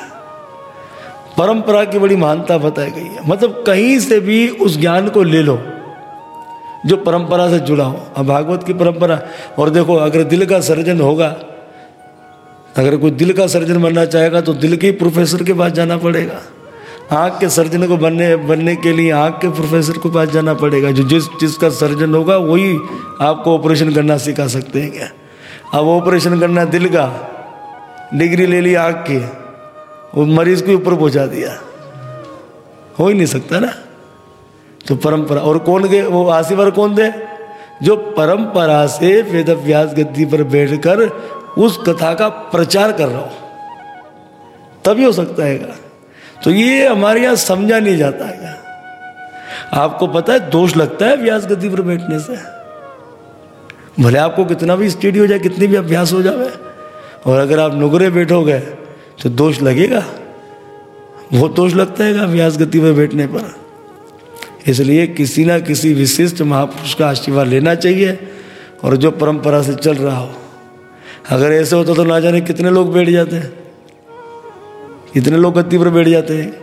परंपरा की बड़ी महानता बताई गई है। मतलब कहीं से भी उस ज्ञान को ले लो। जो परंपरा से जुड़ा हो। अब भागवत की परंपरा, और देखो, अगर दिल का सर्जन होगा, अगर कोई दिल का सर्जन बनना चाहेगा तो दिल के प्रोफेसर के पास जाना पड़ेगा। आँख के सर्जन को बनने बनने के लिए आँख के प्रोफेसर के पास जाना पड़ेगा। जो जिस चीज़ का सर्जन होगा, वही आपको ऑपरेशन करना सिखा सकते हैं क्या? अब ऑपरेशन करना दिल का। डिग्री ले ली आँख की, वो मरीज़ के ऊपर पहुँचा दिया। हो ही नहीं सकता ना? तो परंपरा, और कौन गए, वो आशीर्वाद कौन दे जो परंपरा से वेद व्यास गद्दी पर बैठकर उस कथा का प्रचार कर रहा हो। तभी हो सकता है तो ये हमारे यहाँ समझा नहीं जाता है आपको पता है, दोष लगता है व्यास गद्दी पर बैठने से। भले आपको कितना भी स्टडी हो जाए, कितनी भी अभ्यास हो जाए, और अगर आप नुगरे बैठोगे तो दोष लगेगा। वो दोष लगता है व्यास गति पर बैठने पर? इसलिए किसी ना किसी विशिष्ट महापुरुष का आशीर्वाद लेना चाहिए और जो परंपरा से चल रहा हो। अगर ऐसे होता तो ना जाने कितने लोग बैठ जाते हैं। कितने लोग गति पर बैठ जाते हैं।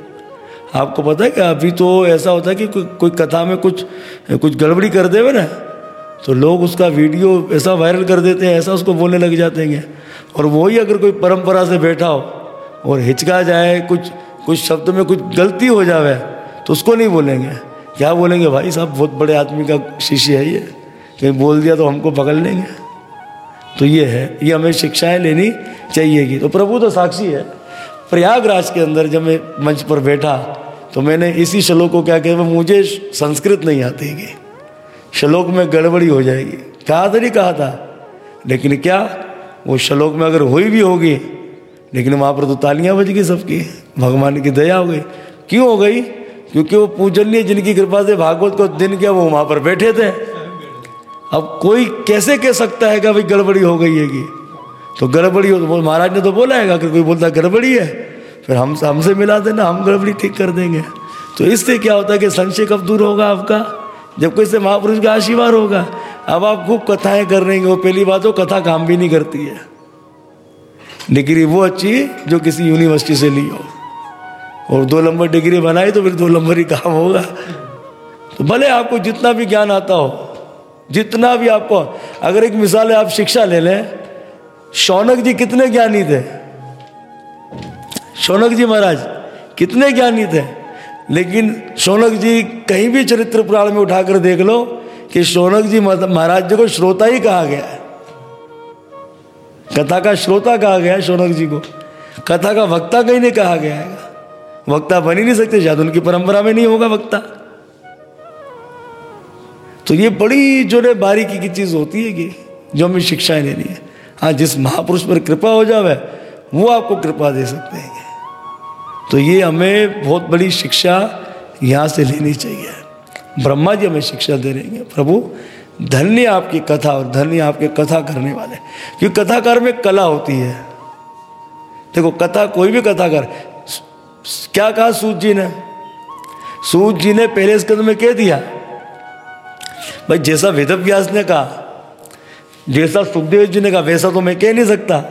आपको पता है कि अभी तो ऐसा होता है कि कोई कोई कथा में कुछ कुछ गड़बड़ी कर दे ना तो लोग उसका वीडियो ऐसा वायरल कर देते हैं, ऐसा उसको बोलने लग जाते हैं। और वही अगर कोई परंपरा से बैठा हो और हिचका जाए, कुछ कुछ शब्द में कुछ गलती हो जावे तो उसको नहीं बोलेंगे। क्या बोलेंगे भाई साहब? बहुत बड़े आदमी का शिष्य है ये। कहीं बोल दिया तो हमको पकड़ लेंगे। तो ये है, ये हमें शिक्षाएँ लेनी चाहिएगी तो प्रभु तो साक्षी है। प्रयागराज के अंदर जब मैं मंच पर बैठा तो मैंने इसी श्लोक को क्या किया मुझे संस्कृत नहीं आती श्लोक में गड़बड़ी हो जाएगी। कहा था, नहीं कहा था। लेकिन क्या? वो श्लोक में अगर हुई भी होगी, लेकिन वहाँ पर तो तालियाँ बज गई सबकी। भगवान की दया हो गई। क्यों हो गई? क्योंकि वो पूजनीय जिनकी कृपा से भागवत को दिन किया, वो वहाँ पर बैठे थे। अब कोई कैसे कह सकता है कि गड़बड़ी हो गई है कि? तो गड़बड़ी हो तो महाराज ने तो बोला है अगर कोई बोलता गड़बड़ी है, फिर हम, हमसे मिला देना, हम गड़बड़ी ठीक कर देंगे। तो इससे क्या होता है कि संशय कब दूर होगा आपका? जब कोई से महापुरुष का आशीर्वाद होगा। अब आप खूब कथाएँ कर रहे हैं पहली बात हो कथा काम भी नहीं करती है। डिग्री वो अच्छी जो किसी यूनिवर्सिटी से ली हो। और दो नंबर डिग्री बनाई तो फिर दो नंबर ही काम होगा। तो भले आपको जितना भी ज्ञान आता हो, जितना भी आपको, अगर एक मिसाल है, आप शिक्षा ले लें। शौनक जी कितने ज्ञानी थे? शौनक जी महाराज, कितने ज्ञानी थे? लेकिन शौनक जी कहीं भी चरित्र पुराण में उठाकर देख लो कि शौनक जी महाराज जी को श्रोता ही कहा गया है। कथा का श्रोता कहा गया है शौनक जी को। कथा का वक्ता कहीं नहीं कहा गया है। वक्ता बन ही नहीं सकते, शायद उनकी परंपरा में नहीं होगा वक्ता। तो ये बड़ी जो है बारीकी की चीज़ होती है कि जो हमें शिक्षाएँ लेनी है। हाँ जिस महापुरुष पर कृपा हो जावे, वो आपको कृपा दे सकते हैं। तो ये हमें बहुत बड़ी शिक्षा यहाँ से लेनी चाहिए। ब्रह्मा जी हमें शिक्षा दे रहे हैं, प्रभु, धन्य आपकी कथा और धन्य आपके कथा करने वाले। क्योंकि कथाकार में कला होती है। देखो, कथा, कोई भी कथाकार क्या कहा सूत जी ने? सूत जी ने पहले स्कंद में कह दिया, भाई, जैसा वेद व्यास ने कहा, जैसा सुखदेव जी ने कहा, वैसा तो मैं कह नहीं सकता।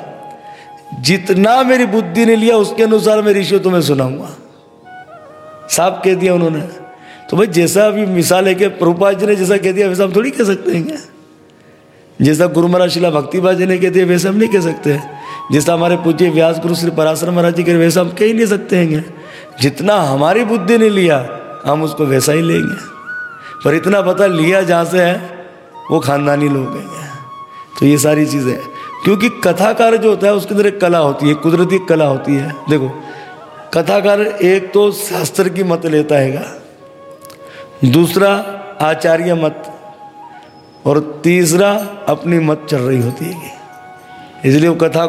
जितना मेरी बुद्धि ने लिया, उसके अनुसार मैं ऋषि तुम्हें सुनाऊँगा। साफ़ कह दिया उन्होंने। तो भाई, जैसा अभी मिसाल है कि प्रभुपाद जी ने जैसा कह दिया, वैसा हम थोड़ी कह सकते हैं जैसा गुरु महाराज शिला भक्तिपाद जी ने कह दिया, वैसा हम नहीं कह सकते। जैसा हमारे पूज्य व्यास गुरु श्री पराशर महाराज जी के वैसा हम कह नहीं सकते हैं। जितना हमारी बुद्धि ने लिया, हम उसको वैसा ही लेंगे। पर इतना पता लिया जहाँ से है, वो खानदानी लोग हैं। तो ये सारी चीज़ें क्योंकि कथाकार जो होता है, उसके अंदर एक कला होती है कुदरती कला होती है। देखो, कथाकार एक तो शास्त्र की मत लेता हैगा दूसरा, आचार्य मत। और तीसरा, अपनी मत चल रही होती है। इसलिए वो कथा